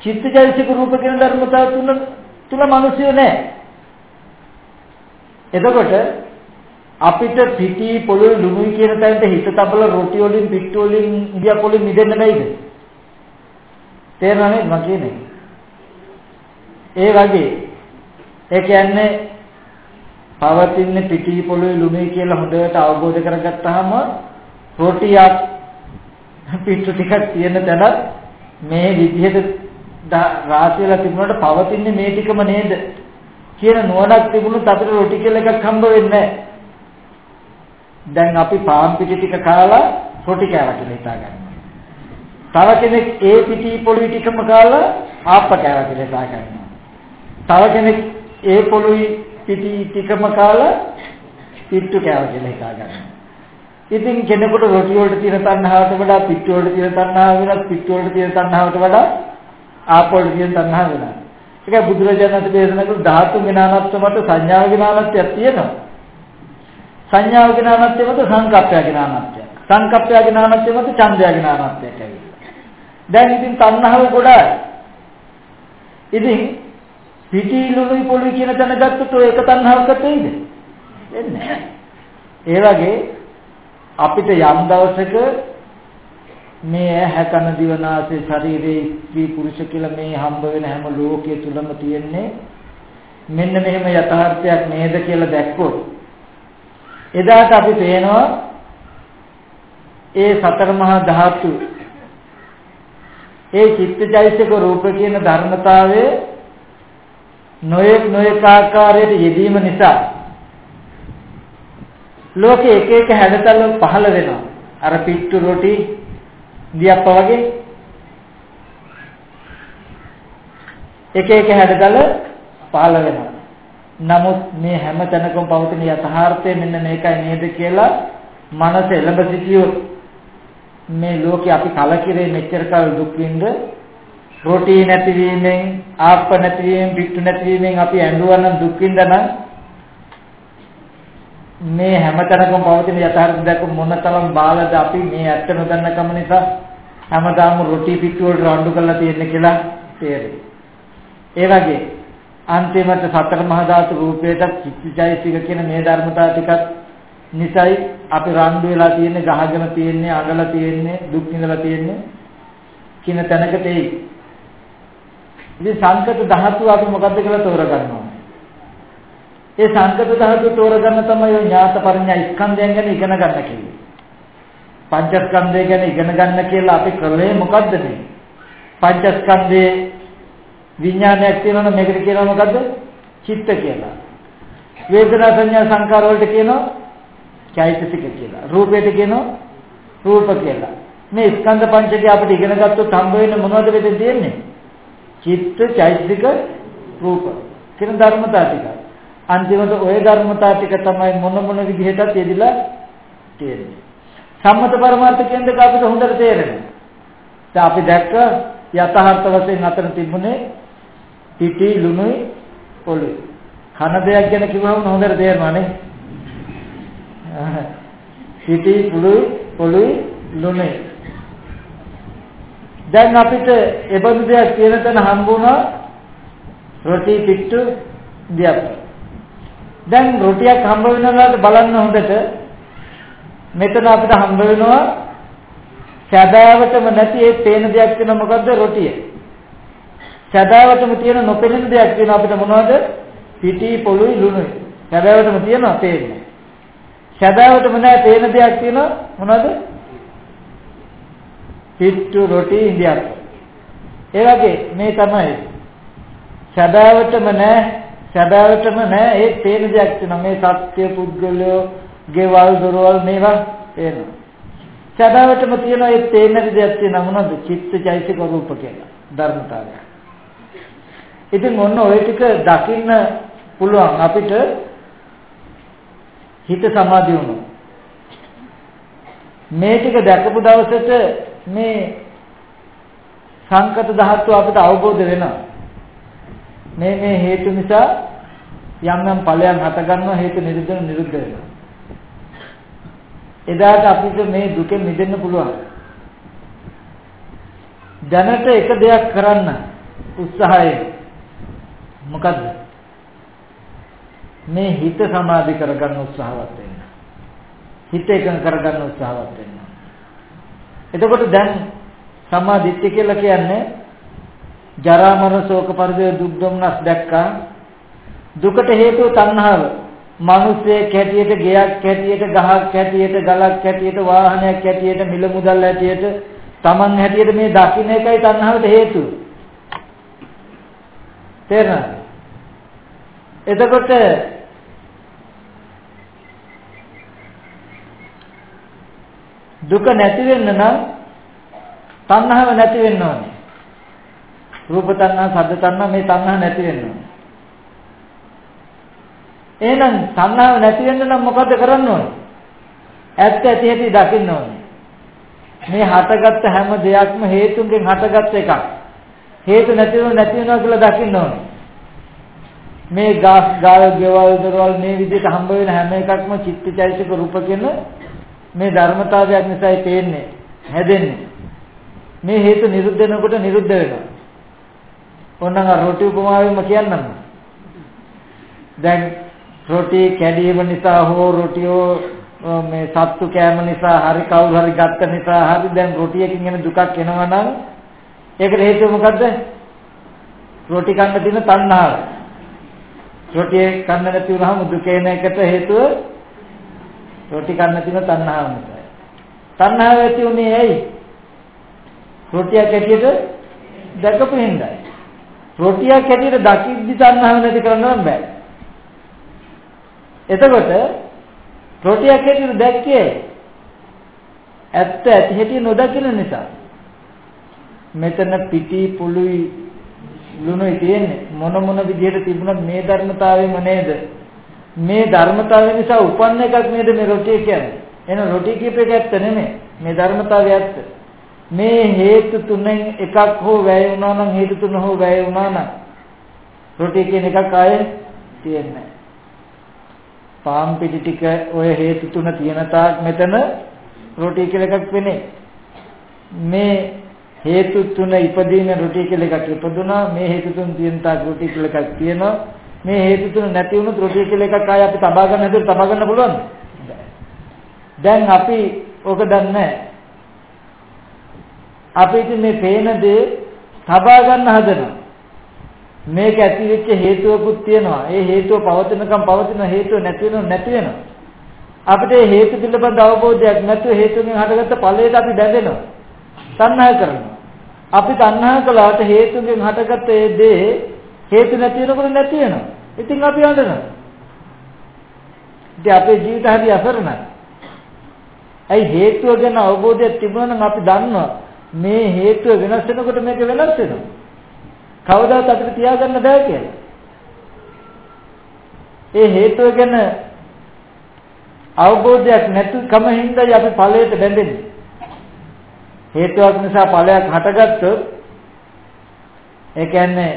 චිත්තචෛතසික රූප කියන ධර්මතාව තුන තුල මිනිසියෝ නැහැ. එතකොට අපිට පිටි පොළොයි ලුණුයි කියන තැනට හිත තබල රොටි වලින් පිට්ටු වලින් ඉන්දියා පොළොයි මිදෙන්න බැයිද? තේරෙනවද මම කියන්නේ? ඒ වගේ ඒ කියන්නේ පවතින පිටි පොළොයි ලුණුයි කියලා හොඳට අවබෝධ කරගත්තාම රොටියක් පිටු ටිකක් තියෙන තැනත් මේ විදිහට රාශියලා තිබුණාට පවතින්නේ මේ ටිකම නේද කියන නුවණක් තිබුණොත් අපිට රොටි කියලා එකක් හම්බ වෙන්නේ දැන් අපි පාන් පිටි ටික කාලා රොටි කෑවා කියලා හිතා ගන්නවා. තව කෙනෙක් ඒ පිටි පොළොයි ටිකම කාලා ආප්ප කෑවා කියලා හිතා ගන්නවා. තව කෙනෙක් ඒ පොළොයි පිටි ටිකම කාලා පිට්ටු කෑවා කියලා හිතා ගන්නවා. ඉතින් කෙනෙකුට රොටි වලට තියෙන තණ්හාවට වඩා පිට්ටු වලට තියෙන තණ්හාව වෙනස් පිට්ටු වලට තියෙන තණ්හාවට වඩා ආපෝ වලට තියෙන තණ්හාව වෙනස්. ඒක බුදුරජාණන් වහන්සේ දේශනා කළ ධාතු විනානත්ව මත සංඥා විනානත්වයක් තියෙනවා. සංඥාව විනානත්වය මත සංකප්පය විනානත්වයක්. සංකප්පය විනානත්වය මත ඡන්දය විනානත්වයක් ඇවිල්ලා. දැන් ඉතින් තණ්හාව ගොඩයි. ඉතින් පිටිලුයි පොළුයි කියන තැන ගත්තොත් ඔය එක තණ්හාවකට වෙයිද? වෙන්නේ නැහැ. ඒ වගේ අපිට යම් දවසක මේ හැකන දිවනාසේ ශරීරයේ ස්ත්‍රී පුරුෂ කියලා මේ හම්බ වෙන හැම ලෝකයේ තුලම තියෙන්නේ මෙන්න මෙහෙම යථාර්ථයක් නේද කියලා දැක්කොත් එදාට අපි පේනවා ඒ සතර මහා ධාතු ඒ චිත්තචෛතසික රූප කියන ධර්මතාවයේ නොයෙක් නොයෙක් ආකාරයට යෙදීම නිසා ලෝකේ එක එක හැඩතල පහළ වෙනවා. අර පිට්ටු රොටි දියප්ප වගේ එක එක හැඩතල පහළ වෙනවා. නමුත් මේ හැම තැනකම පවතින යථාර්ථය මෙන්න මේකයි නේද කියලා මනස එළඹ සිටියොත් මේ ලෝකේ අපි කලකිරේ මෙච්චර කල් දුක් විඳ රොටි නැතිවීමෙන් ආප්ප නැතිවීමෙන් පිට්ටු නැතිවීමෙන් අපි ඇඬුවා නම් දුක් විඳනනම් මේ හැමතැනකම පවතින යථාර්ථ දැක මොනතරම් බාලද අපි මේ ඇත්ත නොදන්න කම නිසා හැමදාම රොටි පිට්ටු වලට රණ්ඩු කරලා තියෙන්නේ කියලා තේරෙයි. ඒ වගේ අන්තිමට සතර මහා ධාතු රූපයට චිත්තචෛසික කියන මේ ධර්මතා ටිකත් නිසයි අපි රණ්ඩු වෙලා තියෙන්නේ ගහගෙන තියෙන්නේ අගලා තියෙන්නේ දුක් විඳලා තියෙන්නේ කියන තැනකට එයි. ඉතින් සංකත ධාතු අපි මොකද්ද කියලා තෝරගන්නවා. ඒ සංකත ධාතු තෝරගන්න තමයි ඔය ඥාත පරිඥා ස්කන්ධයන් ගැන ඉගෙන ගන්න කිව්වේ. පංචස්කන්ධය ගැන ඉගෙන ගන්න කියලා අපි කළේ මොකද්ද මේ? පංචස්කන්ධයේ විඥානයක් තියෙනවනේ මේකට කියනවා මොකද්ද? චිත්ත කියලා. වේදනා සංඥා සංකාර වලට කියනවා චෛතසික කියලා. රූපයට කියනවා රූප කියලා. මේ ස්කන්ධ පංචකය අපිට ඉගෙන ගත්තොත් හම්බ වෙන්නේ මොනවද වෙද තියෙන්නේ? චිත්ත චෛතසික රූප කියන ධර්මතා ටික. අන්තිමට ওই ධර්මතා ටික තමයි මොන මොන විදිහටත් යෙදිලා තියෙන්නේ. සම්මත පරමාර්ථ කියන දෙක අපිට හොඳට තේරෙනවා. දැන් අපි දැක්ක යථාර්ථ වශයෙන් අතර තිබුණේ පිටි ලුණුයි පොළොයි. කන දෙයක් ගැන කිව්වම හොඳට තේරෙනවා නේ. පිටි පොළොයි පොළොයි ලුණුයි. දැන් අපිට එබඳු දෙයක් කියන තැන හම්බුණා රොටි පිට්ටු දියක්. දැන් රොටියක් හම්බ වෙනවාට බලන්න හොඳට මෙතන අපිට හම්බ වෙනවා සැබෑවටම නැති ඒ පේන දෙයක් වෙන මොකද්ද රොටිය. සැබෑවටම තියෙන නොපෙනෙන දෙයක් වෙන අපිට මොනවද? පිටි පොළුයි ලුණුයි. සැබෑවටම තියෙනවා පේන්නේ. සැබෑවටම නැහැ පේන දෙයක් තියෙනවා මොනවද? පිට්ටු රොටි ඉන්දියාප්ප. ඒ වගේ මේ තමයි. සැබෑවටම නැහැ සැබෑවටම නැහැ ඒ පේන දෙයක් තියෙනවා. මේ සත්‍ය පුද්ගලයෝ ගෙවල් දොරවල් මේවා පේනවා. සැබෑවටම තියෙන ඒ පේන දෙයක් තියෙනවා. මොනවද? චිත්තචෛතසික රූප කියලා. ධර්මතාවය. ඉතින් ඔන්න ওই ටික දකින්න පුළුවන් අපිට හිත සමාධිය වුණා මේ ටික දැකපු දවසට මේ සංකත ධාතුව අපිට අවබෝධ වෙනවා මේ මේ හේතු නිසා යම් යම් ඵලයන් හට ගන්නවා හේතු නිරුද්ධ නිරුද්ධ වෙනවා. එදාට අපිට මේ දුකෙන් මිදෙන්න පුළුවන්. දැනට එක දෙයක් කරන්න උත්සාහය මොකද්ද? මේ හිත සමාධි කරගන්න උත්සාහවත් වෙන්න. හිත එකඟ කරගන්න උත්සාහවත් වෙන්න. එතකොට දැන් සමාධිත්‍ය කියලා කියන්නේ ජරා මරණ ශෝක පරිදේ දුක් දුම්නස් දැක්කා. දුකට හේතුව තණ්හාව. මිනිස්සෙක් හැටියට ගෙයක් හැටියට ගහක් හැටියට ගලක් හැටියට වාහනයක් හැටියට මිල මුදල් හැටියට Taman හැටියට මේ දකින්න එකයි තණ්හාවට හේතුව. තේරෙනවද එතකොට දුක නැති වෙන්න නම් තණ්හාව නැති වෙන්න ඕනේ රූප තණ්හා, සද්ද තණ්හා මේ තණ්හා නැති වෙන්න ඕනේ. එහෙනම් තණ්හාව නැති වෙන්න නම් මොකද කරන්න ඕනේ? ඇත්ත ඇති ඇති දකින්න ඕනේ. මේ හටගත්ත හැම දෙයක්ම හේතුන්ගෙන් හටගත්ත එකක්. හේතු නැති වෙනව නැති වෙනවා කියලා දකින්න ඕනේ. මේ ගාස් ගාල් ගෙවල් දරවල් මේ විදිහට හම්බ වෙන හැම එකක්ම චිත්තචෛතසික රූප කියන මේ ධර්මතාවයක් නිසායි පේන්නේ හැදෙන්නේ මේ හේතු නිරුද්ධ වෙනකොට නිරුද්ධ වෙනවා ඕනනම් අර රොටි උපමාවෙම කියන්නම්. දැන් රොටි කැඩීම නිසා හෝ රොටියෝ මේ සත්තු කෑම නිසා හරි කවුරු හරි ගත්ත නිසා හරි දැන් රොටියකින් එන දුකක් එනවා නම් ඒකට හේතුව මොකද්ද? රොටි කන්න තියෙන තණ්හාව. රොටිය කන්න නැති වුනහම දුක එන එකට හේතුව රොටි කන්න තියෙන තණ්හාව නිසා. තණ්හාව ඇති උනේ ඇයි? රොටියක් ඇටියට දැකපු හින්දායි. රොටියක් හැටියට දකිද්දි තණ්හාව නැති කරන්න බෑ. එතකොට රොටියක් හැටියට දැක්කේ ඇත්ත ඇති හැටි නොදකින නිසා. මෙතන පිටි පුළුයි ලුණුයි තියෙන්නේ මොන මොන විදිහට තිබුණත් මේ ධර්මතාවෙම නේද? මේ ධර්මතාවය නිසා උපන්න එකක් නේද මේ රොටිය කියන්නේ. එහෙනම් රොටි කීප එක ඇත්ත නෙමෙයි. මේ ධර්මතාවය ඇත්ත. මේ හේතු තුනෙන් එකක් හෝ වැය වුණා නම් හේතු තුන හෝ වැය වුණා නම් රොටි කියන එකක් ආයේ තියෙන්නේ නැහැ. පාම් පිටි ටික ඔය හේතු තුන තියෙන තාක් මෙතන රොටි කියලා එකක් වෙන්නේ. මේ හේතු තුන ඉපදීන රොටි කියලා එකක් ඉපදුනා මේ හේතු තුන තියෙන තාක් රොටි කියලා එකක් තියෙනවා. මේ හේතු තුන නැති වුණොත් රොටි කියලා එකක් ආයේ අපි තබා ගන්න හැදුවොත් තබා ගන්න පුළුවන්ද? දැන් අපි ඕක දන්නේ නැහැ. අපි ඉතින් මේ පේන දේ තබා ගන්න හදනවා. මේක ඇති වෙච්ච හේතුවකුත් තියෙනවා. ඒ හේතුව පවතිනකම් පවතින හේතුව නැති වෙනව නැති වෙනවා. අපිට හේතු පිළිබඳ අවබෝධයක් නැතුව හේතුන්ගෙන් හටගත්ත ඵලයට අපි බැඳෙනවා. තණ්හා කරනවා. අපි තණ්හා කළාට හේතුන්ගෙන් හටගත්ත ඒ දේ හේතු නැති වෙනකොට නැති වෙනවා. ඉතින් අපි අඬනවා. ඉතින් අපේ ජීවිත හරි අසරණයි. ඇයි හේතුව ගැන අවබෝධයක් තිබුණා නම් අපි දන්නවා මේ හේතුව වෙනස් වෙනකොට මේක වෙනස් වෙනවා. කවදාවත් අපිට තියාගන්න බෑ කියලා. ඒ හේතුව ගැන අවබෝධයක් නැතිකම හින්දායි අපි ඵලයට බැඳෙන්නේ. හේතුවක් නිසා ඵලයක් හටගත්තොත් ඒ කියන්නේ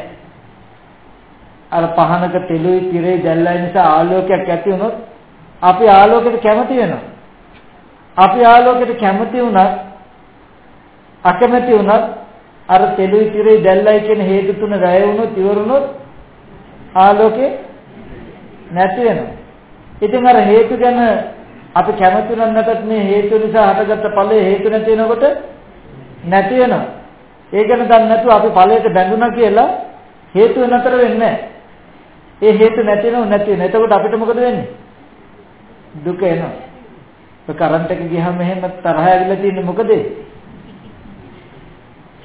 අර පහනක තෙලුයි තිරේ දැල්ලයි නිසා ආලෝකයක් ඇති වුණොත් අපි ආලෝකයට කැමති වෙනවා. අපි ආලෝකයට කැමති වුණත් අකමැති වුණත් අර තෙලුයි තිරේ දැල්ලයි කියන හේතු තුන වැය වුණොත් ඉවරුනොත් ආලෝකේ නැති වෙනවා. ඉතින් අර හේතු ගැන අපි කැමති නැත්නම් මේ හේතු නිසා හටගත්ත ඵලය හේතු නැති වෙනකොට නැති වෙනවා. ඒ ගැන දන්නේ නැතුව අපි ඵලයට බැඳුනා කියලා හේතුව නතර වෙන්නේ ඒ හේතු නැති වෙනව නැති වෙන. එතකොට අපිට මොකද වෙන්නේ? දුක එනවා. ඒ කරන්ට් එක ගියහම එහෙම තරහ ඇවිල්ලා තියෙන්නේ මොකද?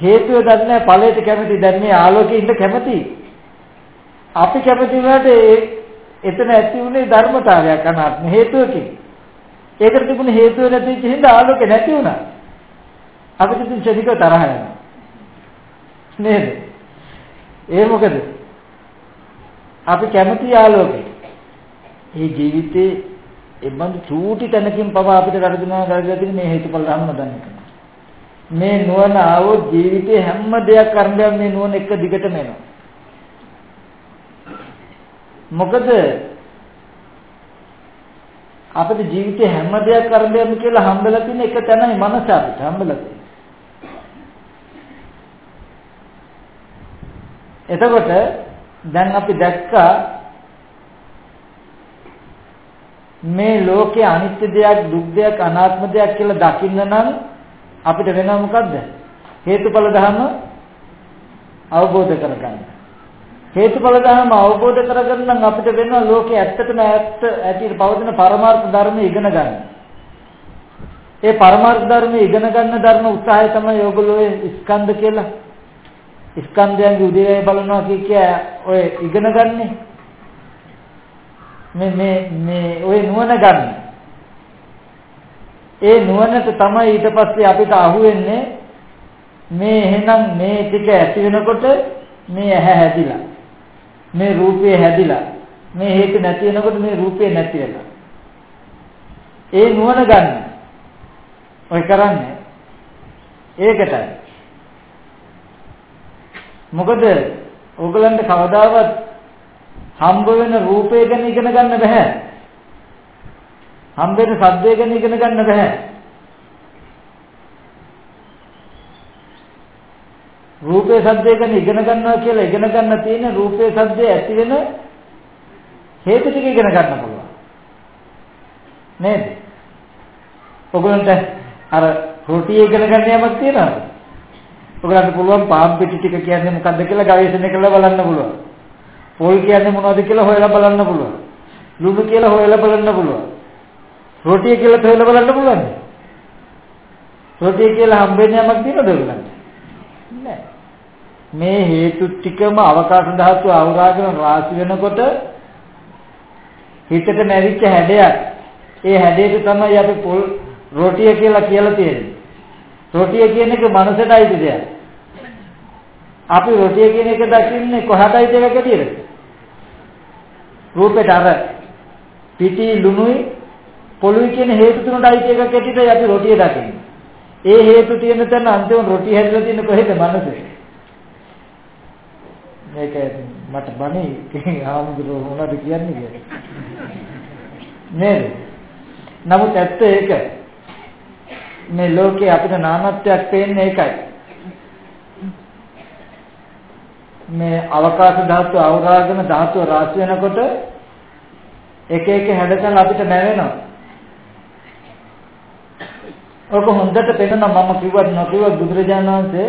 හේතුව දන්නේ ඵලයට කැමති. දැන් මේ ආලෝකයේ ඉන්න කැමති. අපි කැමති වුණාට එතන ඇති වුණේ ධර්මතාවයක් අනාත්ම හේතුවකින්. ඒකට තිබුණ හේතුව නැති වෙච්ච හින්දා ආලෝකේ නැති වුණා. අපිට ඉතින් ශනිකව තරහ යනවා. නේද? ඒ මොකද? අපි කැමති ආලෝකේ. මේ ජීවිතේ එබඳු චූටි තැනකින් පවා අපිට රැඳුනා ගලගෙන මේ හේතුඵල ධර්ම දන්නේ. මේ නුවණ ආවොත් ජීවිතේ හැම දෙයක් කරන්නේ මේ නුවණ එක දිගටම එනවා. මොකද අපේ ජීවිතේ හැම දෙයක් කරදරයක් කියලා හම්බෙලා තියෙන එක තැනයි මනස අපිට හම්බෙලා තියෙන්නේ. එතකොට දැන් අපි දැක්කා මේ ලෝකේ අනිත්‍ය දෙයක් දුක් දෙයක් අනාත්ම දෙයක් කියලා දකින්න නම් අපිට වෙනව මොකද්ද? හේතුඵල ධර්ම අවබෝධ කරගන්න. හේතුඵල ධර්ම අවබෝධ කරගන්න අපිට වෙනවා ලෝකයේ ඇත්තටම ඇත්ත ඇටියට පවතින පරමාර්ථ ධර්ම ඉගෙන ගන්න. ඒ පරමාර්ථ ධර්ම ඉගෙන ගන්න ධර්ම උත්සාහය තමයි ඔයගොල්ලෝ ස්කන්ධ කියලා. ස්කන්ධයන්ගේ උදේවැය බලනවා කිය කිය ඔය ඉගෙන ගන්නේ. මේ මේ මේ ඔය නුවණ ගන්න. ඒ නුවණට තමයි ඊට පස්සේ අපිට අහුවෙන්නේ මේ එහෙනම් මේ ටික ඇති වෙනකොට මේ ඇහැ හැදිලා මේ රූපය හැදිලා මේ හේතු නැති වෙනකොට මේ රූපය නැති වෙනවා. ඒ නුවණ ගන්න. ඔය කරන්නේ ඒකටයි. මොකද ඕගලන්ට කවදාවත් හම්බ වෙන රූපය ගැන ඉගෙන ගන්න බෑ. හම්බ වෙන සද්දය ගැන ඉගෙන ගන්න බෑ. රූපේ සද්දේ ගැන ඉගෙන ගන්නවා කියලා ඉගෙන ගන්න තියෙන රූපේ සද්දේ ඇති වෙන හේතු ටික ඉගෙන ගන්න පුළුවන්. නේද? ඔයගොල්ලන්ට අර රොටිය ඉගෙන ගන්න යමක් තියෙනවද? ඔයගොල්ලන්ට පුළුවන් පාම් පිටි ටික කියන්නේ මොකක්ද කියලා ගවේෂණය කරලා බලන්න පුළුවන්. පොල් කියන්නේ මොනවද කියලා හොයලා බලන්න පුළුවන්. ලුණු කියලා හොයලා බලන්න පුළුවන්. රොටිය කියලා හොයලා බලන්න පුළුවන්. රොටිය කියලා හම්බෙන්නේ යමක් තියෙනවද ඔයගොල්ලන්ට? නෑ. මේ හේතු ටිකම අවකාශ ධාතු අවරාගෙන රාශි වෙනකොට හිතට නැරිච්ච හැඩයක්. ඒ හැඩයට තමයි අපි පොල් රොටිය කියලා කියලා තියෙන්නේ. රොටිය කියන එක මනසටයි දෙයක්. අපි රොටිය කියන එක දකින්නේ කොහටයි දෙයක් ඇටියෙද? රූපෙට අර පිටි ලුණුයි පොළුයි කියන හේතු තුනට අයිති එකක් ඇටියට අපි රොටිය දකින්නේ. ඒ හේතු තියෙන තැන අන්තිම රොටි හැදලා තියෙන කොහෙද මනසේ? මේක මට බණේ ආමුදුර මොනවද කියන්නේ කියලා. නේද? නමුත් ඇත්ත ඒක. මේ ලෝකේ අපිට නානත්වයක් පේන්නේ ඒකයි. මේ අවකාශ ධාතු අවරාගන ධාතු රාශි වෙනකොට එක එක හැඩතල අපිට නැවෙනවා. ඔක හොඳට පෙන්නන මම කිව්වත් නොකිව්වත් බුදුරජාණන් වහන්සේ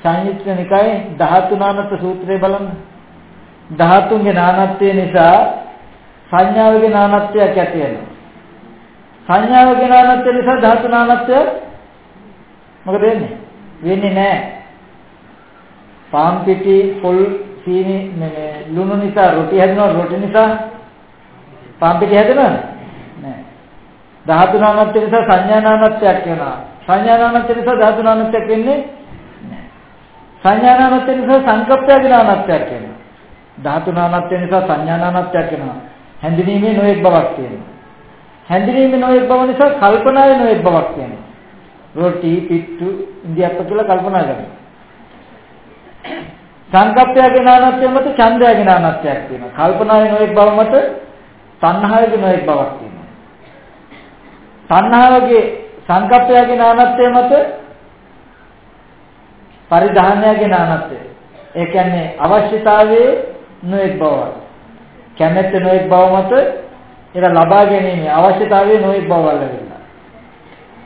සංයුක්ත නිකායේ ධාතු නානත් සූත්‍රය බලන්න. ධාතුන්ගේ නානත්වය නිසා සංඥාවගේ නානත්වයක් ඇති වෙනවා. සංඥාව ඥානත්වය නිසා ධාතු නානත්වය මොකද වෙන්නේ? වෙන්නේ නැහැ. පාන් පිටි පොල් සීනි ලුණු නිසා රොටි හැදෙනවා රොටි නිසා පාන් පිටි හැදෙනවද? නැහැ. ධාතු නානත්වය නිසා සංඥා නානත්වයක් වෙනවා. සංඥා නානත්වය නිසා ධාතු නානත්වයක් වෙන්නේ නැහැ. සංඥා නානත්වය නිසා සංකප්පය නානත්වයක් වෙනවා. ධාතු නානත්වය නිසා සංඥා නානත්වයක් වෙනවා. හැඳිනීමේ නොයෙක් බවක් තියෙනවා. හැඳිනීමේ නොයෙක් බව නිසා කල්පනාවේ නොයෙක් බවක් තියෙනවා. රොටි, පිට්ටු, ඉන්දියාප්ප කියලා කල්පනා කරනවා. සංකප්පයගේ නානත්වය මත ඡන්දයගේ නානත්වයක් තියෙනවා. කල්පනාවේ නොයෙක් බව මත තණ්හාවේ නොයෙක් බවක් තියෙනවා. තණ්හාවගේ සංකප්පයගේ නානත්වය මත පරිධානයගේ නානත්වය. ඒ කියන්නේ අවශ්‍යතාවයේ නොයෙක් බවක්. කැමැත්ත නොයෙක් බව මත ඒක ලබා ගැනීම අවශ්‍යතාවයේ නොයෙක් බව වලවිලා.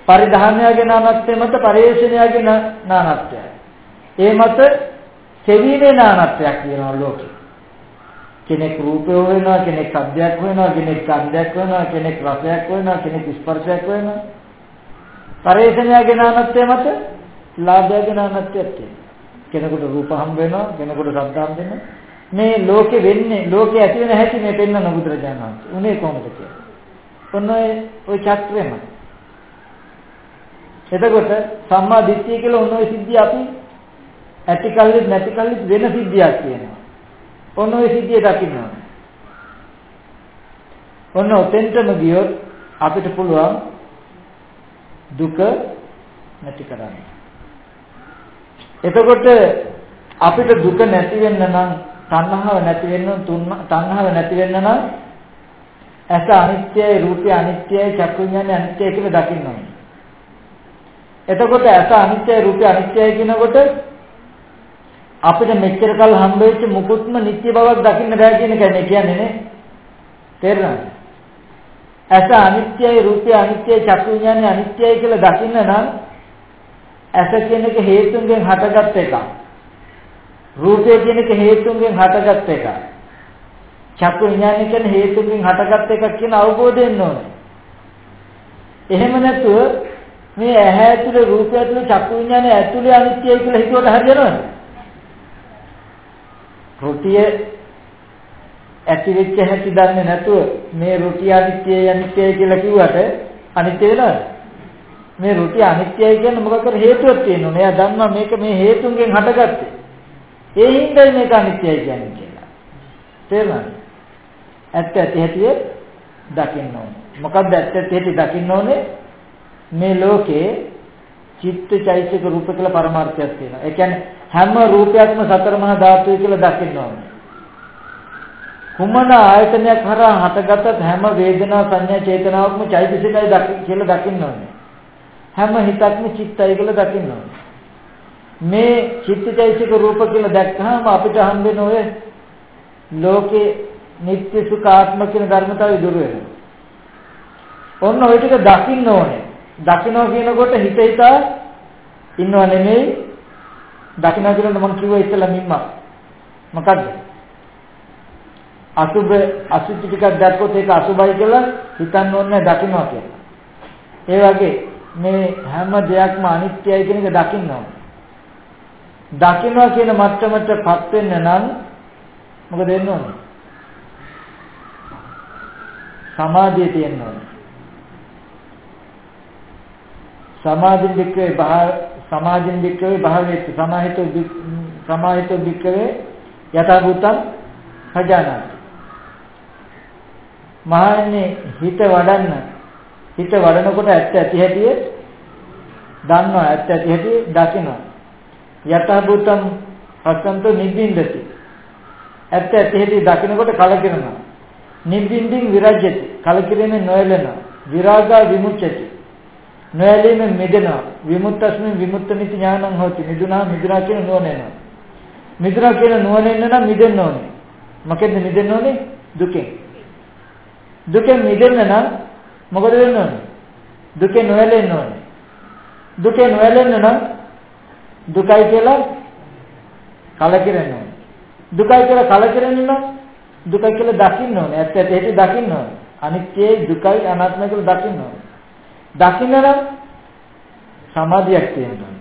පරිධානයගේ නානත්වය මත පරිේශණයගේ නානත්වය. ඒ මත සෙවීමේ නානත්වයක් වෙනවා ලෝකෙ. කෙනෙක් රූපය වෙනවා කෙනෙක් ශබ්දයක් වෙනවා කෙනෙක් ගන්ධයක් වෙනවා කෙනෙක් රසයක් වෙනවා කෙනෙක් ස්පර්ශයක් වෙනවා පරිේශණයගේ නානත්වය මත ලාභයගේ නානත්වයක් තියෙනවා කෙනෙකුට රූප හම් වෙනවා කෙනෙකුට ශබ්ද හම් වෙනවා මේ ලෝකෙ වෙන්නේ ලෝකෙ ඇති වෙන හැටි මේ පෙන්වන බුදුරජාණන් වහන්සේ. උනේ කොහොමද කියලා. ඔන්න ඔය චක්‍රෙම. එතකොට සම්මා දිට්ඨිය කියලා ඔන්න ඔය සිද්ධිය අපි ඇති කල්ලිත් නැති කල්ලිත් වෙන සිද්ධියක් කියනවා. ඔන්න ඔය සිද්ධිය දකින්න ඕනේ. ඔන්න ඔතෙන්ටම ගියොත් අපිට පුළුවන් දුක නැති කරන්න. එතකොට අපිට දුක නැති වෙන්න නම් තණ්හාව නැති වෙන්න තණ්හාව නැති වෙන්න නම් ඇස අනිත්‍යයි රූපය අනිත්‍යයි චක්කු විඥානය අනිත්‍යයි කියලා දකින්න ඕනේ. එතකොට ඇස අනිත්‍යයි රූපය අනිත්‍යයි කියනකොට අපිට මෙච්චර කල් හම්බ වෙච්ච මුකුත්ම නිත්‍ය බවක් දකින්න බෑ කියන එකයි මේ කියන්නේ නේ. තේරුණාද? ඇස අනිත්‍යයි රූපය අනිත්‍යයි චක්කු විඥානය අනිත්‍යයි කියලා දකින්න නම් ඇස කියන එක හේතුන්ගෙන් හටගත් එකක්. රූපය කියන එක හේතුන්ගෙන් හටගත් එකක්. චක්කු විඥානය කියන හේතුන්ගෙන් හටගත් එකක් කියන අවබෝධයෙන් ඕනේ. එහෙම නැතුව මේ ඇහැ ඇතුලේ රූපය ඇතුලේ චක්කු විඥානය ඇතුලේ අනිත්‍යයි කියලා හිතුවට හරියනවද? රොටිය ඇති වෙච්ච හැටි දන්නේ නැතුව මේ රොටිය අනිත්‍යයි අනිත්‍යයි කියලා කිව්වට අනිත්‍ය වෙනවද? මේ රොටිය අනිත්‍යයි කියන්නේ මොකක්ද හේතුවක් තියෙනවා. මෙයා දන්නවා මේක මේ හේතුන්ගෙන් හටගත්තේ. ඒ හින්දායි මේක අනිත්‍යයි කියන්නේ කියලා. තේරුණාද? ඇත්ත ඇති හැටි දකින්න ඕනේ. මොකක්ද ඇත්ත ඇති හැටි දකින්න ඕනේ? මේ ලෝකේ චිත්තචෛතසික රූප කියලා පරමාර්ථයක් තියෙනවා. ඒ කියන්නේ හැම රූපයක්ම සතර මහා ධාතුයි කියලා දකින්න ඕනේ. කුමන ආයතනයක් හරහා හටගතත් හැම වේදනා සංඥා චේතනාවක්ම චෛතසිකයි දකින්න කියලා දකින්න ඕනේ. හැම හිතක්ම චිත්තයි කියලා දකින්න ඕනේ. මේ චිත්තචෛතසික රූප කියලා දැක්කහම අපිට හම්බෙන ඔය ලෝකේ නිත්‍ය සුඛ ආත්ම කියන ධර්මතාවය දුර වෙනවා. ඔන්න ඔය ටික දකින්න ඕනේ. දකින්නවා කියනකොට හිත හිතා ඉන්නව නෙමෙයි. දකින්න කියනකොට මම කිව්වා ඉස්සලා මිම්ම. මොකද්ද? අසුබ අසුචි ටිකක් දැක්කොත් ඒක අසුබයි කියලා හිතන්න ඕනේ දකින්නවා කියලා. ඒ වගේ මේ හැම දෙයක්ම අනිත්‍යයි කියන එක දකින්න ඕනේ. දකින්නවා කියන මට්ටමටපත් වෙන්න නම් මොකද වෙන්න ඕනේ? සමාධිය තියෙන්න ඕනේ. සමාධින් වික්‍රේ බහ සමාධින් වික්‍රේ භාවයේ සමාහිත සමාහිත වික්‍රේ යථා භූතං සජානති. මහන්නේ හිත වඩන්න හිත වඩනකොට ඇත්ත ඇති හැටි දන්නවා ඇත්ත ඇති හැටි දකිනවා යතහ භූතම් පස්සන්තෝ නිබ්බින්දති. ඇත්ත ඇති හැටි දකිනකොට කලකිරෙනවා. නිබ්බින්දින් විරජ්‍යති. කලකිරීමෙන් නොයැලෙනවා. විරාගා විමුච්ඡති. නොයැලීමෙන් මිදෙනවා. විමුක්තස්මින් විමුක්තනිති ඥානං හොති. මිදුනා මිදුනා කියන නුවණ එනවා. මිදුනා කියන නුවණ එන්න නම් මිදෙන්න ඕනේ. මොකෙන්ද මිදෙන්න ඕනේ? දුකෙන්. දුකෙන් මිදෙන්න නම් මොකද වෙන්න ඕනේ? දුකෙන් නොයැලෙන්න ඕනේ. දුකෙන් නොයැලෙන්න නම් දුකයි කියලා කලකිරෙන්න ඕනේ. දුකයි කියලා කලකිරෙන්න නම් දුකයි කියලා දකින්න ඕනේ. ඇත්ත ඇති දකින්න ඕනේ. අනිත්‍යයි දුකයි අනාත්මයි කියලා දකින්න ඕනේ. දකින්න නම් සමාධියක් තියෙනවා.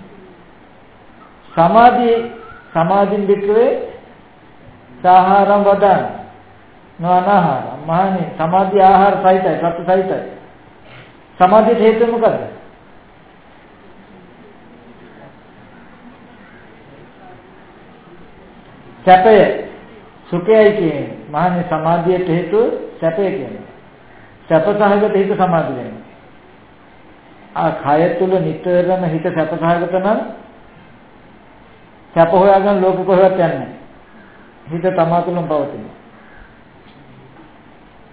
සමාධිය සමාධින් වික්‍රේ සාහාරම් වදන නොඅනහාර මහණේ සමාධි ආහාර සහිතයි සත්‍ය සහිතයි සමාධියට හේතුව මොකද්ද සැපය. සුඛයයි කියන්නේ. මහණේ සමාධියට හේතුව සැපය කියන්නේ. සැප සහගත හිත සමාධි වෙනවා ආ කය තුල නිතරම හිත සැප සහගත නම් සැප හොයාගෙන ලෝක කොහෙවත් යන්නේ හිත තමා තුළම පවතිනවා.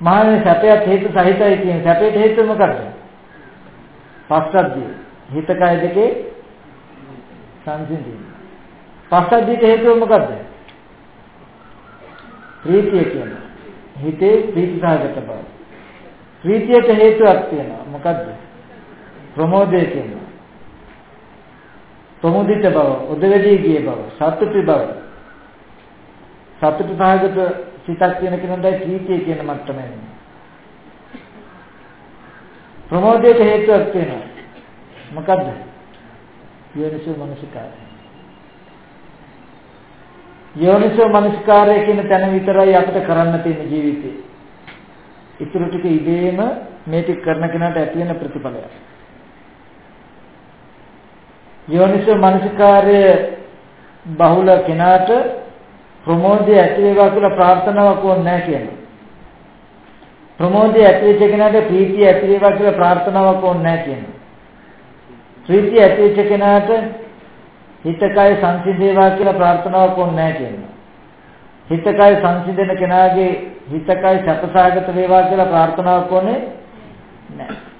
මහණේ සැපයත් හේතු සහිතයි කියන සැපයට හේතුව මොකක්ද? පස්සද්ධිය. හිත කය දෙකේ සංසිඳීම. පස්සද්ධියට හේතුව මොකද්ද ප්‍රීතිය කියන්නේ හිතේ ප්‍රීතිසහගත බව. ප්‍රීතියට හේතුවක් තියෙනවා. මොකද්ද? ප්‍රමෝදය කියනවා. ප්‍රමුදිත බව උදවැඩී ගිය බව සතුටු බව. සතුටු සහගත සිතක් කියන කෙනාටයි ප්‍රීතිය කියන මට්ටම එන්නේ ප්‍රමෝදයට හේතුවක් තියෙනවා. මොකද්ද? යෝනිසෝ මනසිකාරය. යෝනිසෝ මනසිකාරය කියන තැන විතරයි අපිට කරන්න තියෙන ජීවිතේ. ඊටු ටික ඉබේම මේ ටික කරන කෙනාට ඇති වෙන ප්‍රතිඵලයක්. යෝනිසෝ මනසිකාරය බහුල කෙනාට ප්‍රමෝදය ඇති වේවා කියලා ප්‍රාර්ථනාවක් ඕනේ නැහැ කියනවා. ප්‍රමෝදය ඇති වෙච්ච කෙනාට ප්‍රීතිය ඇති වේවා කියලා ප්‍රාර්ථනාවක් ඕනේ නැහැ කියනවා. ප්‍රීතිය ඇති වෙච්ච කෙනාට හිත කය සංසිඳේවා කියලා ප්‍රාර්ථනාවක් ඕනේ නැහැ කියනවා. හිත කය සංසිඳෙන කෙනාගේ හිත කය සැපසහගත වේවා කියලා ප්‍රාර්ථනාවක් ඕනේ නැහැ.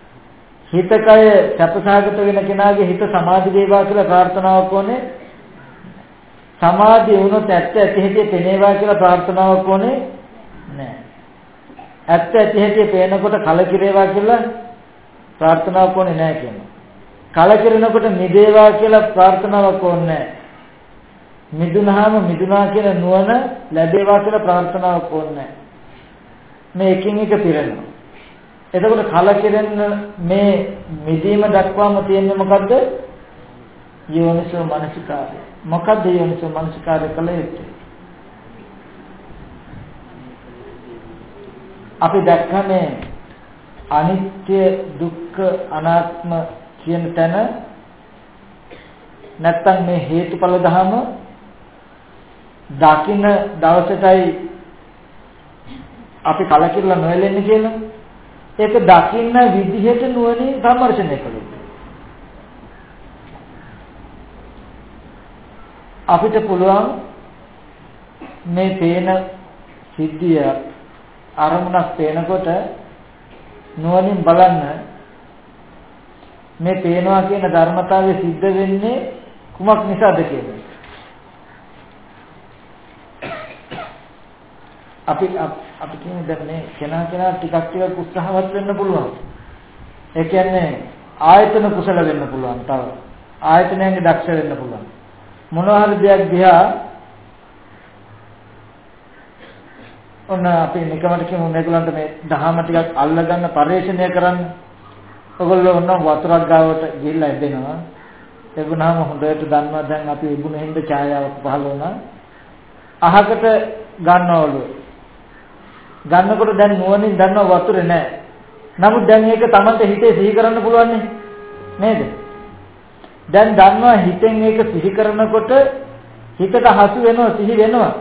හිත කය සැපසහගත වෙන කෙනාගේ හිත සමාධි වේවා කියලා ප්‍රාර්ථනාවක් ඕනේ සමාධිය වුණොත් ඇත්ත ඇති හැටි පෙනේවා කියලා ප්‍රාර්ථනාවක් ඕනේ නැහැ. ඇත්ත ඇති හැටි පේනකොට කලකිරේවා කියලා ප්‍රාර්ථනාවක් ඕනේ නැහැ කියනවා. කලකිරෙනකොට මිදේවා කියලා ප්‍රාර්ථනාවක් ඕනේ නැහැ. මිදුනහම මිදුනා කියන නුවණ ලැබේවා කියලා ප්‍රාර්ථනාවක් ඕනේ නැහැ. මේ එකින් එක පිරෙනවා. එතකොට කලකිරෙන්න මේ මිදීම දක්වාම තියෙන්නේ මොකද්ද? යෝනිසෝ මනසිකාරය. මොකද්ද යෝනිසෝ මනසිකාරය කළ යුත්තේ? අපි දැක්කනේ අනිත්‍ය දුක්ඛ අනාත්ම කියන තැන නැත්තම් මේ හේතුඵල ධම දකින්න දවසටයි අපි කලකිරලා නොයලෙන්නේ කියලා? ඒක දකින්න විදිහට නුවණින් සම්මර්ෂණය කළොත්. අපිට පුළුවන් මේ පේන සිද්ධිය අරමුණක් පේනකොට නුවණින් බලන්න මේ පේනවා කියන ධර්මතාවය සිද්ධ වෙන්නේ කුමක් නිසාද කියලා. අපි අපි කියන්නේ දැන් මේ කෙනා කෙනා ටිකක් ටිකක් උත්සාහවත් වෙන්න පුළුවන්. ඒ කියන්නේ ආයතන කුසල වෙන්න පුළුවන් තව. ආයතනයන්ගේ දක්ෂ වෙන්න පුළුවන්. මොනවා හරි දෙයක් දිහා ඔන්න අපි නිකමට කියමු මේගොල්ලන්ට මේ දහම ටිකක් අල්ලගන්න පරිශ්‍රණය කරන්න. ඔයගොල්ලෝ ඔන්න වතුරක් ගාවට ගිහිල්ලා ඉඳෙනවා. එබුණාම හොඳට දන්නවා දැන් අපි ඉබුණ හින්ද ඡායාවක් පහළ වුණා. අහකට ගන්නවලු. ගන්නකොට දැන් නුවණින් දන්නවා වතුරේ නැහැ. නමුත් දැන් ඒක Tamante හිතේ සිහි කරන්න පුළුවන් නේද? දැන් දන්නවා හිතෙන් ඒක සිහි කරනකොට හිතට හසු වෙනවා සිහි වෙනවා.